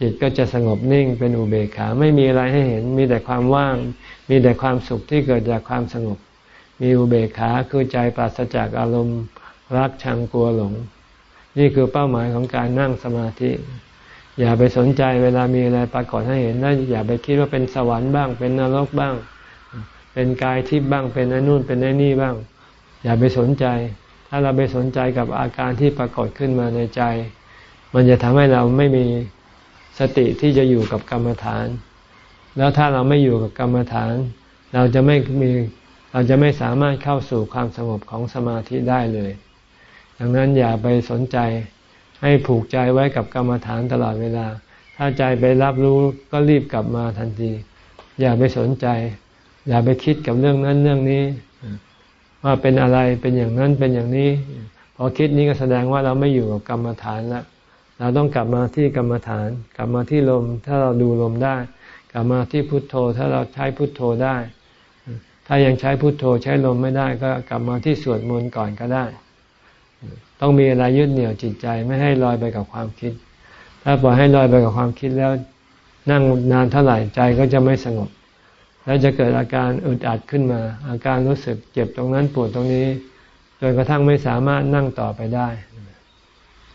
จิตก็จะสงบนิ่งเป็นอุเบกขาไม่มีอะไรให้เห็น มีแต่ความว่าง มีแต่ความสุขที่เกิดจากความสงบ มีอุเบกขาคือใจปราศจากอารมณ์ รักชังกลัวหลง นี่คือเป้าหมายของการนั่งสมาธิ อย่าไปสนใจเวลามีอะไรปรากฏให้เห็นนะอย่าไปคิดว่าเป็นสวรรค์บ้าง เป็นนรกบ้าง เป็นกายทิพย์บ้างเป็นอนู่นเป็นไอ้นี่บ้าง อย่าไปสนใจ ถ้าเราไปสนใจกับอาการที่ปรากฏขึ้นมาในใจ มันจะทำให้เราไม่มีสติที่จะอยู่กับกรรมฐาน แล้วถ้าเราไม่อยู่กับกรรมฐาน เราจะไม่มีเราจะไม่สามารถเข้าสู่ความสงบของสมาธิได้เลย ดังนั้นอย่าไปสนใจให้ผูกใจไว้กับกรรมฐานตลอดเวลา ถ้าใจไปรับรู้ก็รีบกลับมาทันที อย่าไปสนใจ อย่าไปคิดกับเรื่องนั้นเรื่องนี้ ว่าเป็นอะไรเป็นอย่างนั้นเป็นอย่างนี้ พอคิดนี้ก็แสดงว่าเราไม่อยู่กับกรรมฐานแล้วเราต้องกลับมาที่กรรมฐาน กลับมาที่ลมถ้าเราดูลมได้ กลับมาที่พุทโธถ้าเราใช้พุทโธได้ ถ้ายังใช้พุทโธใช้ลมไม่ได้ก็กลับมาที่สวดมนต์ก่อนก็ได้ ต้องมีอะไรยึดเหนี่ยวจิตใจไม่ให้ลอยไปกับความคิด ถ้าปล่อยให้ลอยไปกับความคิดแล้วนั่งนานเท่าไหร่ใจก็จะไม่สงบ แล้วจะเกิดอาการอึดอัดขึ้นมา อาการรู้สึกเจ็บตรงนั้นปวดตรงนี้จนกระทั่งไม่สามารถนั่งต่อไปได้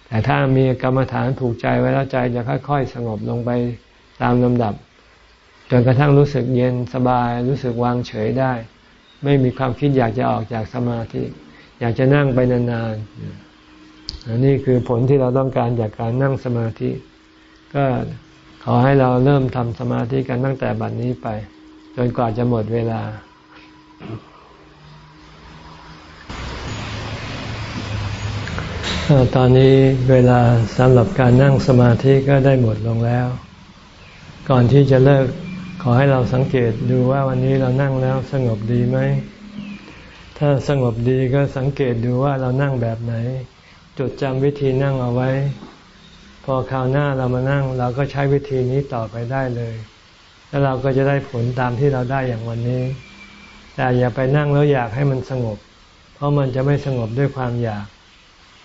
แต่ถ้ามีกรรมฐานผูกใจไว้แล้วใจจะค่อย ๆ สงบลงไปตามลำดับจนกระทั่งรู้สึกเย็นสบายรู้สึกวางเฉยได้ ไม่มีความคิดอยากจะออกจากสมาธิ อยากจะนั่งไปนานๆ นี่คือผลที่เราต้องการจากการนั่งสมาธิ ก็ขอให้เราเริ่มทำสมาธิกันตั้งแต่บัดนนี้ไป จนกว่าจะหมดเวลา ตอนนี้เวลาสำหรับการนั่งสมาธิก็ได้หมดลงแล้ว ก่อนที่จะเลิกขอให้เราสังเกตดูว่าวันนี้เรานั่งแล้วสงบดีไหม ถ้าสงบดีก็สังเกตดูว่าเรานั่งแบบไหน จดจำวิธีนั่งเอาไว้ พอคราวหน้าเรามานั่ง เราก็ใช้วิธีนี้ต่อไปได้เลย แล้วเราก็จะได้ผลตามที่เราได้อย่างวันนี้ แต่อย่าไปนั่งแล้วอยากให้มันสงบ เพราะมันจะไม่สงบด้วยความอยาก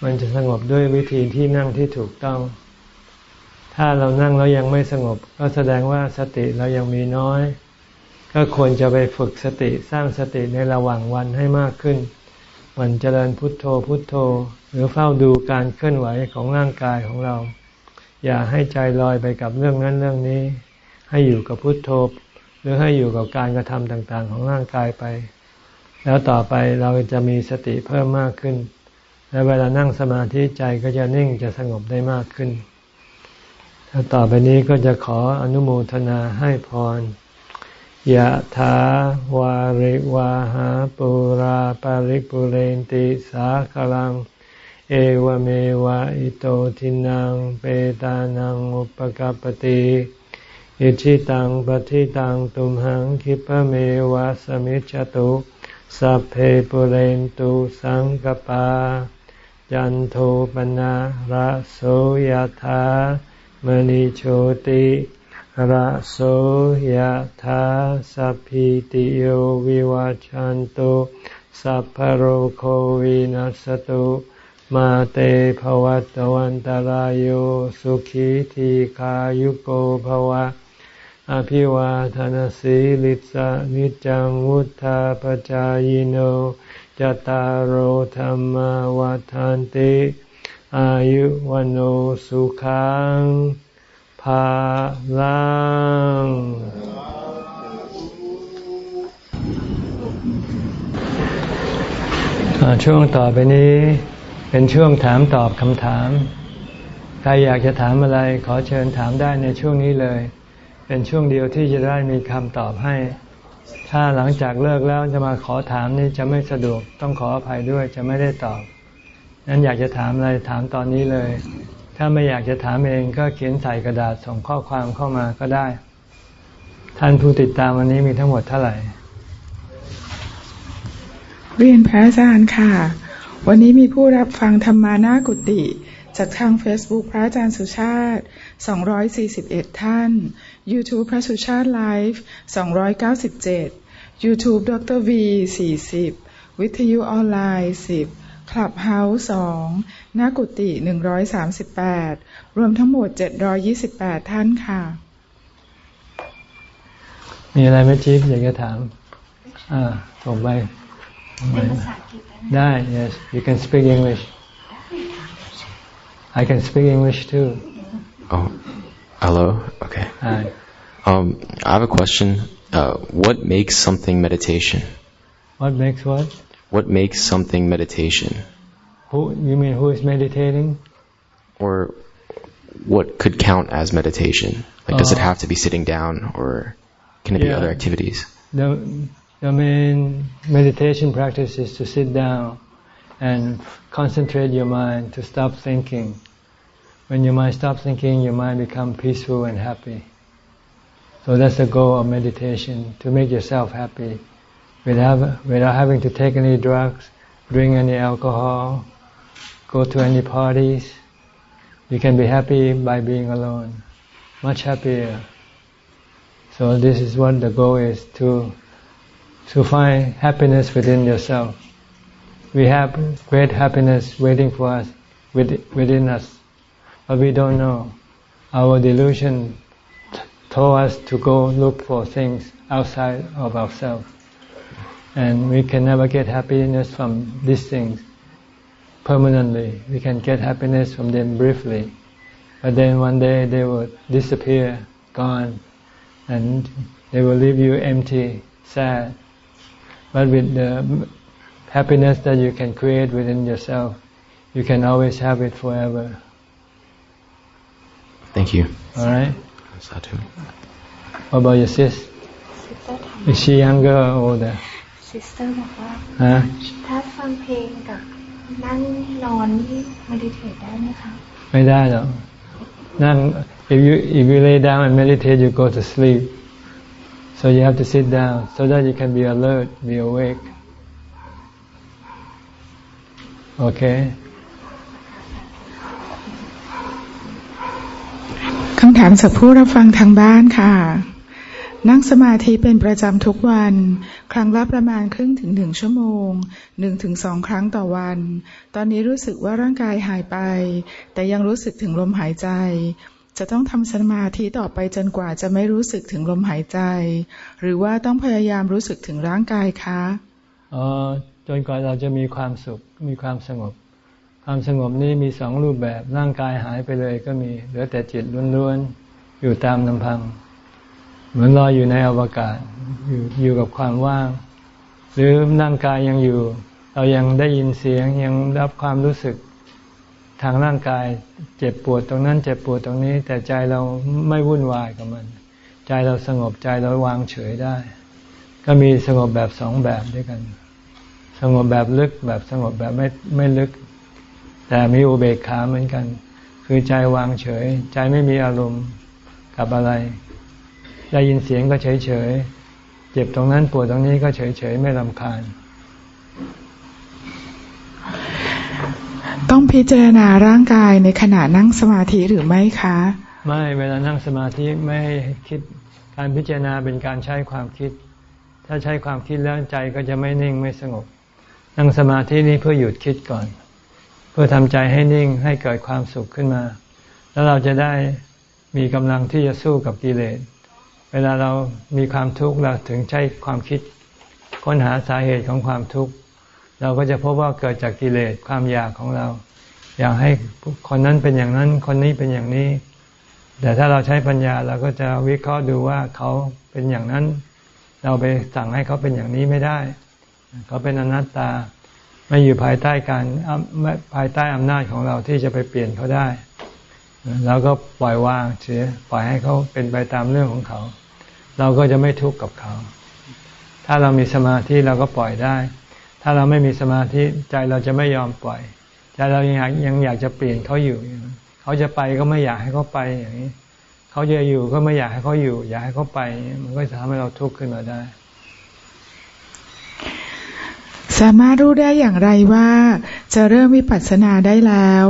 มันจะสงบด้วยวิธีที่นั่งที่ถูกต้อง ถ้าเรานั่งแล้วยังไม่สงบ ก็แสดงว่าสติเรายังมีน้อย ก็ควรจะไปฝึกสติสร้างสติในระหว่างวันให้มากขึ้นวันเจริญพุทโธพุทโธ หรือเฝ้าดูการเคลื่อนไหวของร่างกายของเรา อย่าให้ใจลอยไปกับเรื่องนั้นเรื่องนี้ ให้อยู่กับพุทโธหรือให้อยู่กับการกระทำต่างๆ ของร่างกายไป แล้วต่อไปเราจะมีสติเพิ่มมากขึ้น และเวลานั่งสมาธิใจก็จะนิ่งจะสงบได้มากขึ้นแล้วต่อไปนี้ก็จะขออนุโมทนาให้พรยะถาวาริวาหาปุราปาริปุเรนติสาคลัง เอวเมวะอิโตทินังเปตานังอุปกปติอิชิตังปฏิตังตุมหังคิปะเมวะสมิจจตุสัพเพปุเรนตุสังกปา จันโทปนะระโสยธามณิโชติระโสยธาสัพพิติโยวิวัจจันตุสัพพโรโควินัสตุ มาเตภวัตวันตารโยสุขีทีขายุโกภวะ อภิวาทานสีลิสานิจังวุธาปจายโนจตารโหธรรมวาทานติอายุวันโอสุขังภาลังช่วงต่อไปนี้ เป็นช่วงถามตอบคำถาม ใครอยากจะถามอะไรขอเชิญถามได้ในช่วงนี้เลย เป็นช่วงเดียวที่จะได้มีคำตอบให้ ถ้าหลังจากเลิกแล้วจะมาขอถามนี่จะไม่สะดวกต้องขออภัยด้วยจะไม่ได้ตอบ นั้นอยากจะถามอะไรถามตอนนี้เลย ถ้าไม่อยากจะถามเองก็เขียนใส่กระดาษส่งข้อความเข้ามาก็ได้ ท่านผู้ติดตามวันนี้มีทั้งหมดเท่าไหร่ เรียนพระอาจารย์ค่ะ วันนี้มีผู้รับฟังธรรมานากุติ จากทาง Facebook พระอาจารย์สุชาติ 241 ท่าน YouTube พระสุชาติไลฟ์ 297 YouTube ดร V 40 วิทยุออนไลน์ 10 Clubhouse 2นากุติ 138 รวมทั้งหมด 728 ท่านค่ะ มีอะไรไหมจิ๊บอยากจะถาม อ่าส่งไปได้ yes. You can speak English. I can speak English too. Oh hello? Okay. Hi. Um I have a question. Uh, what makes something meditation? What makes what? What makes something meditation? Who you mean who is meditating? Or what could count as meditation? Like does it uh, have to be sitting down or can it yeah, be other activities? The the main meditation practice is to sit down and concentrate your mind to stop thinking. When your mind stops thinking, your mind becomes peaceful and happy. So that's the goal of meditation, to make yourself happy without, without having to take any drugs, drink any alcohol, go to any parties. You can be happy by being alone, much happier. So this is what the goal is to to find happiness within yourself. We have great happiness waiting for us within us, but we don't know. Our delusion told us to go look for things outside of ourselves. And we can never get happiness from these things permanently. We can get happiness from them briefly. But then one day they will disappear, gone, and they will leave you empty, sad. But with the happiness that you can create within yourself, you can always have it forever. Thank you. All right. Satu. What about your sis? Sister Is she younger or older? Sister บอกว่า Huh? ถ้าฟังเพลงกับนั่งนอนนี่ meditate ได้ไหมคะ ไม่ได้หรอกนั่ง if you if you lay down and meditate you go to sleep so you have to sit down so that you can be alert be awake okay คำถามจากผู้รับฟังทางบ้านค่ะ นั่งสมาธิเป็นประจำทุกวัน ครั้งละประมาณครึ่งถึงหนึ่งชั่วโมงหนึ่งถึงสองครั้งต่อวัน ตอนนี้รู้สึกว่าร่างกายหายไป แต่ยังรู้สึกถึงลมหายใจ จะต้องทำสมาธิต่อไปจนกว่าจะไม่รู้สึกถึงลมหายใจ หรือว่าต้องพยายามรู้สึกถึงร่างกายคะอ๋อจนกว่าเราจะมีความสุขมีความสงบ ความสงบนี้มีสองรูปแบบร่างกายหายไปเลยก็มีเหลือแต่จิตล้วนๆอยู่ตามลำพัง เหมือนลอยอยู่ในอวกาศอยู่อยู่กับความว่าง หรือร่างกายยังอยู่ เรายังได้ยินเสียงยังรับความรู้สึก ทางร่างกายเจ็บปวดตรงนั้นเจ็บปวดตรงนี้ แต่ใจเราไม่วุ่นวายกับมัน ใจเราสงบใจเราวางเฉยได้ ก็มีสงบแบบสองแบบด้วยกัน สงบแบบลึกแบบสงบแบบไม่ไม่ลึก แต่มีอุเบกขาเหมือนกัน คือใจวางเฉย ใจไม่มีอารมณ์กับอะไร ได้ยินเสียงก็เฉยเฉยเจ็บตรงนั้นปวดตรงนี้ก็เฉยเฉยไม่ลำคาญ ต้องพิจารณาร่างกายในขณะนั่งสมาธิหรือไม่คะ ไม่เวลานั่งสมาธิไม่ให้คิดการพิจารณาเป็นการใช้ความคิด ถ้าใช้ความคิดแล้วใจก็จะไม่นิ่งไม่สงบ นั่งสมาธินี้เพื่อหยุดคิดก่อน เพื่อทำใจให้นิ่งให้เกิดความสุขขึ้นมา แล้วเราจะได้มีกำลังที่จะสู้กับกิเลส เวลาเรามีความทุกข์เราถึงใช้ความคิด ค้นหาสาเหตุของความทุกข์ เราก็จะพบว่าเกิดจากกิเลสความอยากของเรา อยากให้คนนั้นเป็นอย่างนั้น คนนี้เป็นอย่างนี้ แต่ถ้าเราใช้ปัญญาเราก็จะวิเคราะห์ดูว่าเขาเป็นอย่างนั้น เราไปสั่งให้เขาเป็นอย่างนี้ไม่ได้ เขาเป็นอนัตตาไม่อยู่ภายใต้การภายใต้อำนาจของเราที่จะไปเปลี่ยนเขาได้เราก็ปล่อยวางเสียปล่อยให้เขาเป็นไปตามเรื่องของเขา เราก็จะไม่ทุกข์กับเขา ถ้าเรามีสมาธิเราก็ปล่อยได้ ถ้าเราไม่มีสมาธิใจเราจะไม่ยอมปล่อยใจเรายังอยากยังอยากจะเปลี่ยนเขาอยู่ เขาจะไปก็ไม่อยากให้เขาไปอย่างนี้ เขาจะอยู่ก็ไม่อยากให้เขาอยู่ อยากให้เขาไป มันก็จะทำให้เราทุกข์ขึ้นมาได้ สามารถรู้ได้อย่างไรว่า จะเริ่มวิปัสสนาได้แล้ว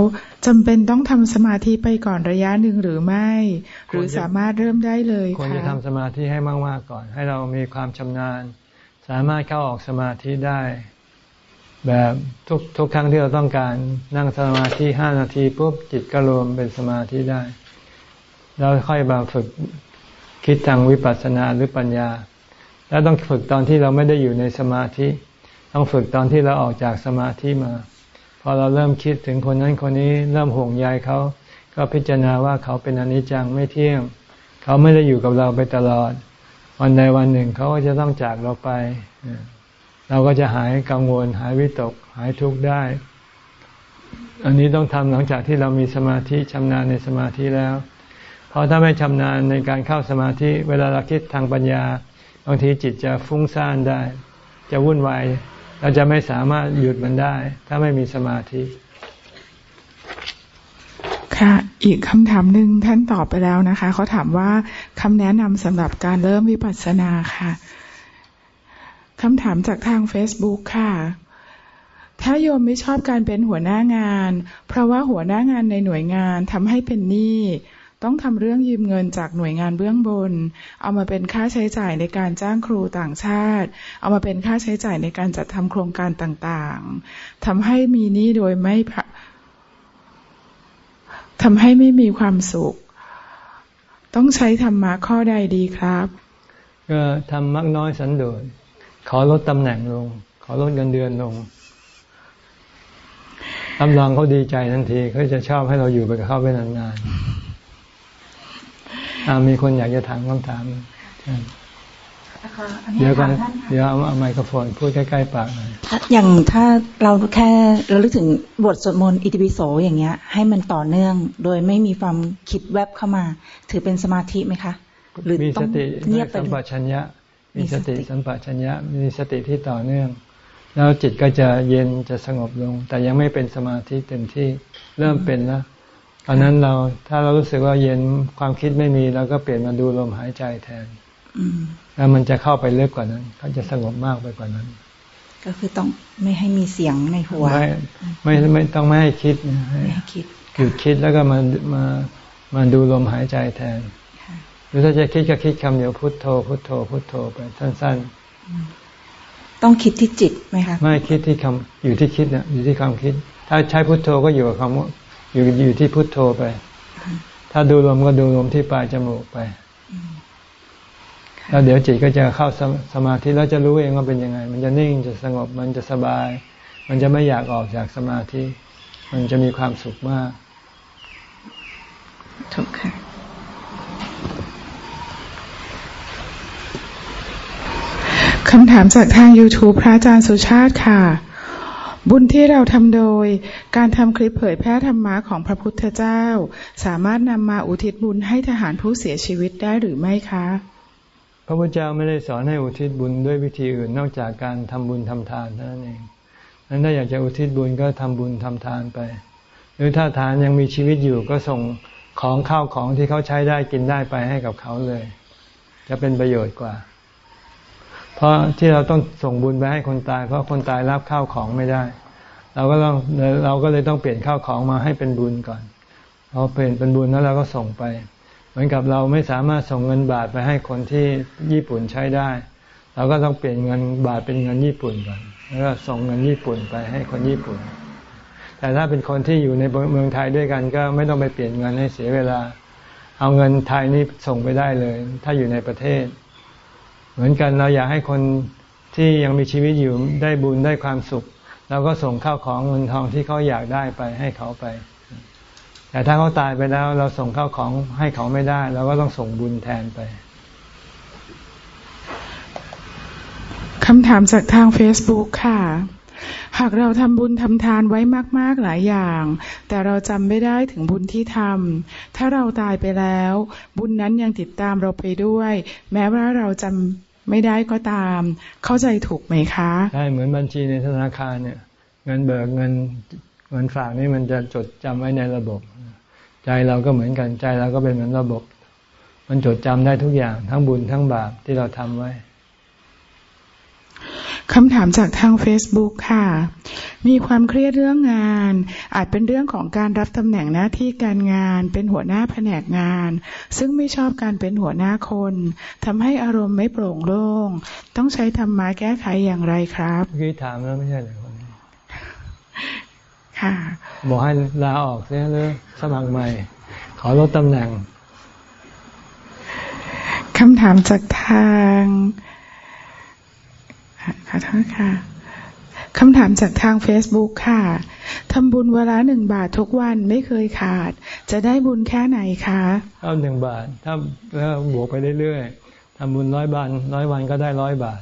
จำเป็นต้องทำสมาธิไปก่อนระยะหนึ่งหรือไม่ หรือสามารถเริ่มได้เลยควรจะคะทำสมาธิให้มากๆก่อน ให้เรามีความชำนาญ สามารถเข้าออกสมาธิได้ แบบทุกทุกครั้งที่เราต้องการนั่งสมาธิห้านาทีปุ๊บจิตก็รวมเป็นสมาธิได้ แล้วค่อยมาฝึกคิดทางวิปัสสนาหรือปัญญา แล้วต้องฝึกตอนที่เราไม่ได้อยู่ในสมาธิ ต้องฝึกตอนที่เราออกจากสมาธิมา พอเราเริ่มคิดถึงคนนั้นคนนี้เริ่มห่วงใยเขา ก็พิจารณาว่าเขาเป็นอนิจจังไม่เที่ยง เขาไม่ได้อยู่กับเราไปตลอด วันใดวันหนึ่งเขาก็จะต้องจากเราไป เราก็จะหายกังวล หายวิตก หายทุกข์ได้ อันนี้ต้องทำหลังจากที่เรามีสมาธิชำนาญในสมาธิแล้ว เพราะถ้าไม่ชำนาญในการเข้าสมาธิ เวลาเราคิดทางปัญญา บางทีจิตจะฟุ้งซ่านได้ จะวุ่นวายเราจะไม่สามารถหยุดมันได้ ถ้าไม่มีสมาธิ ค่ะ อีกคำถามหนึ่งท่านตอบไปแล้วนะคะ เขาถามว่าคำแนะนำสำหรับการเริ่มวิปัสสนาค่ะ คำถามจากทาง Facebook ค่ะ ถ้าโยมไม่ชอบการเป็นหัวหน้างาน เพราะว่าหัวหน้างานในหน่วยงานทำให้เป็นหนี้ต้องทำเรื่องยืมเงินจากหน่วยงานเบื้องบน เอามาเป็นค่าใช้จ่ายในการจ้างครูต่างชาติ เอามาเป็นค่าใช้จ่ายในการจัดทำโครงการต่างๆทำให้มีหนี้โดยไม่ทำให้ไม่มีความสุข ต้องใช้ธรรมะข้อใดดีครับ ก็ทำมักน้อยสันโดษ ขอลดตำแหน่งลง ขอลดเงินเดือนลงตำรองเขาดีใจทันทีเขาจะชอบให้เราอยู่ไปกับเขาไปนานๆมีคนอยากจะถามคำถามเดี๋ยวกันเดี๋ยวเอาไมโครโฟนพูดใกล้ๆปากหน่อยอย่างถ้าเราแค่เราลึกถึงบทสวดมนต์อิติปิโสอย่างเงี้ย ให้มันต่อเนื่อง โดยไม่มีความคิดแวบเข้ามา ถือเป็นสมาธิไหมคะ หรือต้องเงียบไปสัมปชัญญะ มีสติสัมปชัญญะมีสติที่ต่อเนื่อง แล้วจิตก็จะเย็นจะสงบลง แต่ยังไม่เป็นสมาธิเต็มที่เริ่มเป็นแล้วตอนนั้นเราถ้าเรารู้สึกว่าเย็นความคิดไม่มีเราก็เปลี่ยนมาดูลมหายใจแทนแล้วมันจะเข้าไปลึกกว่านั้นเขาจะสงบมากไปกว่านั้น ก็คือต้องไม่ให้มีเสียงในหัวไม่ไม่ไม่ต้องไม่ให้คิดนะให้คิดหยุดคิดแล้วก็มามามาดูลมหายใจแทนห รือถ้าจะคิดก็คิดคำเดียวพุทโธ พุทโธ พุทโธไปสั้น ๆ ต้องคิดที่จิตไหมคะไม่คิดที่คำอยู่ที่คิดเนี่ยอยู่ที่ความคิด ถ้าใช้พุทโธก็อยู่กับคำอยู่อยู่ที่พุทโธไป ถ้าดูลมก็ดูลมที่ปลายจมูกไปแล้วเดี๋ยวจิตก็จะเข้าสมาธิแล้วจะรู้เองว่าเป็นยังไง มันจะนิ่งจะสงบมันจะสบาย มันจะไม่อยากออกจากสมาธิ มันจะมีความสุขมากถูกค่ะ คำถามจากทาง YouTube พระอาจารย์สุชาติค่ะ บุญที่เราทำโดย การทำคลิปเผยแพร่ธรรมะของพระพุทธเจ้า สามารถนำมาอุทิศบุญให้ทหารผู้เสียชีวิตได้หรือไม่คะ พระพุทธเจ้าไม่ได้สอนให้อุทิศบุญด้วยวิธีอื่นนอกจากการทำบุญทำทานเท่านั้นเองนั้นถ้าอยากจะอุทิศบุญก็ทำบุญทำทานไป หรือถ้าทานยังมีชีวิตอยู่ก็ส่งของข้าวของที่เขาใช้ได้กินได้ไปให้กับเขาเลย จะเป็นประโยชน์กว่า เพราะที่เราต้องส่งบุญไปให้คนตาย เพราะคนตายรับข้าวของไม่ได้ เราก็ต้องเราก็เลยต้องเปลี่ยนข้าวของมาให้เป็นบุญก่อนพอเปลี่ยนเป็นบุญแล้วเราก็ส่งไป เหมือนกับเราไม่สามารถส่งเงินบาทไปให้คนที่ญี่ปุ่นใช้ได้ เราก็ต้องเปลี่ยนเงินบาทเป็นเงินญี่ปุ่นก่อนแล้วก็ส่งเงินญี่ปุ่นไปให้คนญี่ปุ่น แต่ถ้าเป็นคนที่อยู่ในเมืองไทยด้วยกัน ก็ไม่ต้องไปเปลี่ยนเงินให้เสียเวลา เอาเงินไทยนี่ส่งไปได้เลย ถ้าอยู่ในประเทศ เหมือนกันเราอยากให้คนที่ยังมีชีวิตอยู่ได้บุญได้ความสุขเราก็ส่งข้าวของเงินทองที่เขาอยากได้ไปให้เขาไป แต่ถ้าเขาตายไปแล้ว เราส่งข้าวของให้เขาไม่ได้เราก็ต้องส่งบุญแทนไปคำถามจากทาง Facebook ค่ะ หากเราทำบุญทำทานไว้มาก ๆ หลายอย่าง แต่เราจำไม่ได้ถึงบุญที่ทำถ้าเราตายไปแล้ว บุญนั้นยังติดตามเราไปด้วย แม้ว่าเราจำไม่ได้ก็ตาม เข้าใจถูกไหมคะใช่เหมือนบัญชีในธนาคารเนี่ย เงินเบิกเงินเงินฝากนี่มันจะจดจำไว้ในระบบ ใจเราก็เหมือนกันใจเราก็เป็นเหมือนระบบ มันจดจำได้ทุกอย่างทั้งบุญทั้งบาปที่เราทำไว้ คำถามจากทาง Facebook ค่ะ มีความเครียดเรื่องงาน อาจเป็นเรื่องของการรับตำแหน่งหน้าที่การงาน เป็นหัวหน้าแผนกงาน ซึ่งไม่ชอบการเป็นหัวหน้าคนทำให้อารมณ์ไม่โปร่งโล่ง ต้องใช้ธรรมะแก้ไขอย่างไรครับเมื่อกี้ถามแล้วไม่ใช่เลยคนค่ะบอกให้ลาออกเสียหรือสมัครใหม่ ขอลดตำแหน่งคำถามจากทาง ขอโทษค่ะคำถามจากทาง Facebook ค่ะทำบุญเวลาหนึ่งบาททุกวันไม่เคยขาด จะได้บุญแค่ไหนคะเอาหนึ่งบาท ถ้าแล้วบวกไปเรื่อยๆทำบุญร้อยบาทร้อยวันก็ได้ร้อยบาท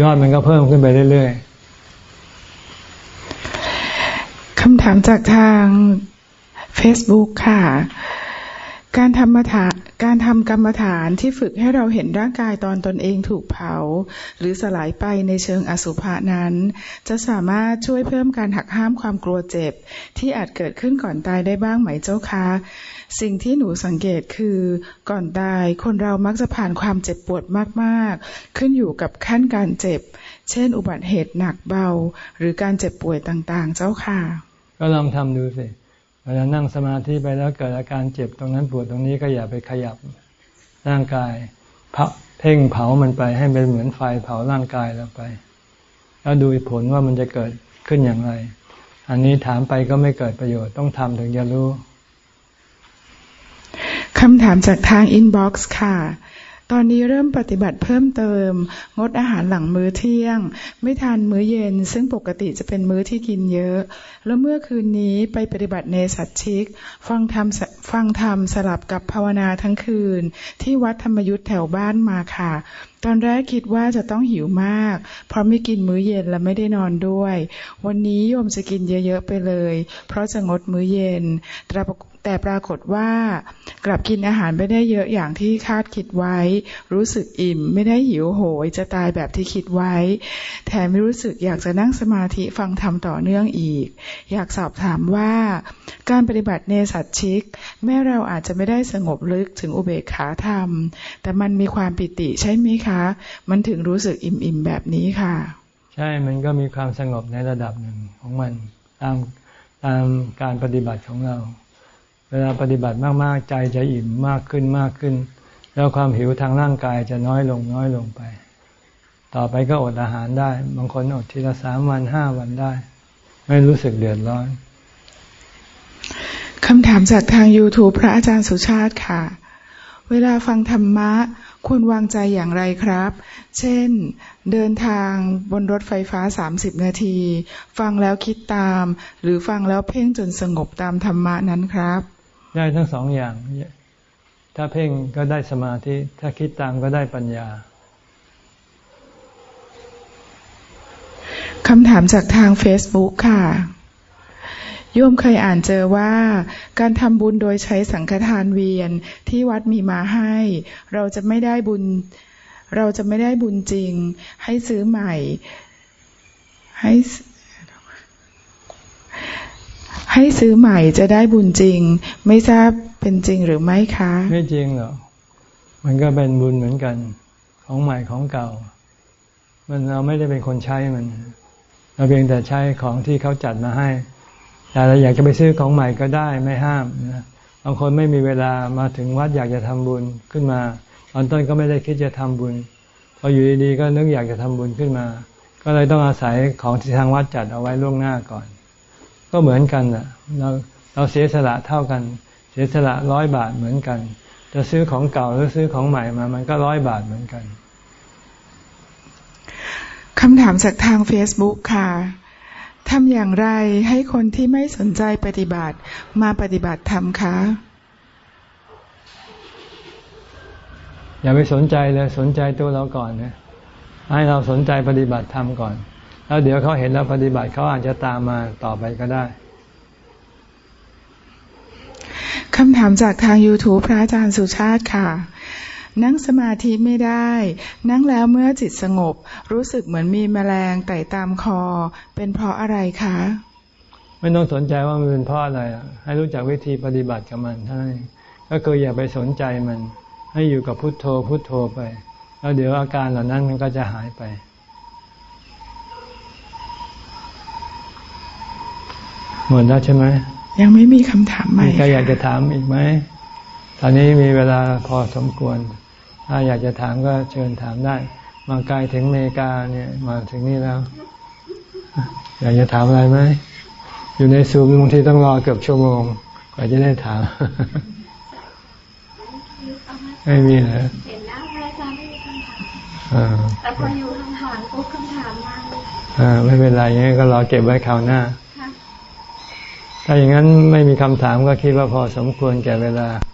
ยอดมันก็เพิ่มขึ้นไปเรื่อยๆคำถามจากทาง Facebook ค่ะ การทำมาฐานการทำกรรมฐานที่ฝึกให้เราเห็นร่างกายตอนตนเองถูกเผา หรือสลายไปในเชิงอสุภะนั้น จะสามารถช่วยเพิ่มการหักห้ามความกลัวเจ็บ ที่อาจเกิดขึ้นก่อนตายได้บ้างไหมเจ้าคะ สิ่งที่หนูสังเกตคือก่อนตายคนเรามักจะผ่านความเจ็บปวดมากๆ ขึ้นอยู่กับขั้นการเจ็บ เช่น อุบัติเหตุหนักเบา หรือการเจ็บป่วยต่างๆ เจ้าค่ะ ก็ลองทำดูสิ เวลานั่งสมาธิไปแล้วเกิดอาการเจ็บตรงนั้นปวดตรงนี้ก็อย่าไปขยับร่างกายเผาเพ่งเผามันไปให้เป็นเหมือนไฟเผาร่างกายเราไป แล้วดูผลว่ามันจะเกิดขึ้นอย่างไร อันนี้ถามไปก็ไม่เกิดประโยชน์ต้องทำถึงจะรู้คำถามจากทาง inbox ค่ะ ตอนนี้เริ่มปฏิบัติเพิ่มเติม งดอาหารหลังมื้อเที่ยง ไม่ทานมื้อเย็น ซึ่งปกติจะเป็นมื้อที่กินเยอะ แล้วเมื่อคืนนี้ไปปฏิบัติเนสัตชิก ฟังธรรมฟังธรรมสลับกับภาวนาทั้งคืน ที่วัดธรรมยุทธ์แถวบ้านมาค่ะ ตอนแรกคิดว่าจะต้องหิวมาก เพราะไม่กินมื้อเย็นและไม่ได้นอนด้วย วันนี้โยมจะกินเยอะๆไปเลย เพราะจะงดมื้อเย็น แต่ปรากฏว่ากลับกินอาหารไม่ได้เยอะอย่างที่คาดคิดไว้ รู้สึกอิ่ม ไม่ได้หิวโหย จะตายแบบที่คิดไว้ แถมไม่รู้สึกอยากจะนั่งสมาธิฟังธรรมต่อเนื่องอีก อยากสอบถามว่า การปฏิบัติเนสัตชิก แม้เราอาจจะไม่ได้สงบลึกถึงอุเบกขาธรรม แต่มันมีความปิติใช่ไหมคะมันถึงรู้สึกอิ่มๆแบบนี้ค่ะ ใช่ มันก็มีความสงบในระดับหนึ่งของมันตามตามการปฏิบัติของเรา เวลาปฏิบัติมากๆใจจะอิ่มมากขึ้นมากขึ้น แล้วความหิวทางร่างกายจะน้อยลงน้อยลงไป ต่อไปก็อดอาหารได้ บางคนอดทีละสามวันห้าวันได้ ไม่รู้สึกเดือดร้อนคำถามจากทาง YouTube พระอาจารย์สุชาติค่ะ เวลาฟังธรรมะควรวางใจอย่างไรครับ เช่น เดินทางบนรถไฟฟ้าสามสิบนาที ฟังแล้วคิดตาม หรือฟังแล้วเพ่งจนสงบตามธรรมะนั้นครับ ได้ทั้งสองอย่าง ถ้าเพ่งก็ได้สมาธิ ถ้าคิดตามก็ได้ปัญญาคำถามจากทาง Facebook ค่ะ โยมเคยอ่านเจอว่า การทำบุญโดยใช้สังฆทานเวียนที่วัดมีมาให้ เราจะไม่ได้บุญ เราจะไม่ได้บุญจริง ให้ซื้อใหม่ ให้ให้ซื้อใหม่จะได้บุญจริง ไม่ทราบเป็นจริงหรือไม่คะ ไม่จริงหรอกมันก็เป็นบุญเหมือนกัน ของใหม่ของเก่า มันเราไม่ได้เป็นคนใช้มัน เราเพียงแต่ใช้ของที่เขาจัดมาให้ แต่เราอยากจะไปซื้อของใหม่ก็ได้ไม่ห้ามนะบางคนไม่มีเวลามาถึงวัดอยากจะทำบุญขึ้นมา ตอนต้นก็ไม่ได้คิดจะทำบุญพออยู่ดีๆก็นึกอยากจะทำบุญขึ้นมา ก็เลยต้องอาศัยของที่ทางวัดจัดเอาไว้ล่วงหน้าก่อน ก็เหมือนกันอะเราเราเสียสละเท่ากัน เสียสละร้อยบาทเหมือนกัน จะซื้อของเก่าหรือซื้อของใหม่มา มันก็ร้อยบาทเหมือนกันคำถามจากทาง Facebook ค่ะ ทำอย่างไรให้คนที่ไม่สนใจปฏิบัติมาปฏิบัติธรรมคะ อย่าไปสนใจเลยสนใจตัวเราก่อนนะให้เราสนใจปฏิบัติธรรมก่อน แล้วเดี๋ยวเขาเห็นแล้วปฏิบัติเขาอาจจะตามมาต่อไปก็ได้คำถามจากทาง YouTube พระอาจารย์สุชาติค่ะ นั่งสมาธิไม่ได้ นั่งแล้วเมื่อจิตสงบ รู้สึกเหมือนมีแมลงไต่ตามคอ เป็นเพราะอะไรคะ ไม่ต้องสนใจว่ามันเป็นเพราะอะไร ให้รู้จักวิธีปฏิบัติกับมันเท่านั้นก็คืออย่าไปสนใจมัน ให้อยู่กับพุทโธพุทโธไป แล้วเดี๋ยวอาการเหล่านั้นมันก็จะหายไปหมดแล้วใช่ไหมยังไม่มีคำถามใหม่ใครอยากจะถามอีกไหมตอนนี้มีเวลาพอสมควร ถ้าอยากจะถามก็เชิญถามได้ มาไกลถึงเมกาเนี่ย มาถึงนี่แล้ว อยากจะถามอะไรไหม อยู่ในซูมบางทีต้องรอเกือบชั่วโมงกว่าจะได้ถาม ไม่มีเหรอเห็นแล้วพระอาจารย์ไม่มีคำถามแต่พออยู่คำถามปุ๊บคำถามมาอ่าไม่เป็นไรงั้นก็รอเก็บไว้คราวหน้า ถ้าอย่างนั้นไม่มีคำถามก็คิดว่าพอสมควรแก่เวลาข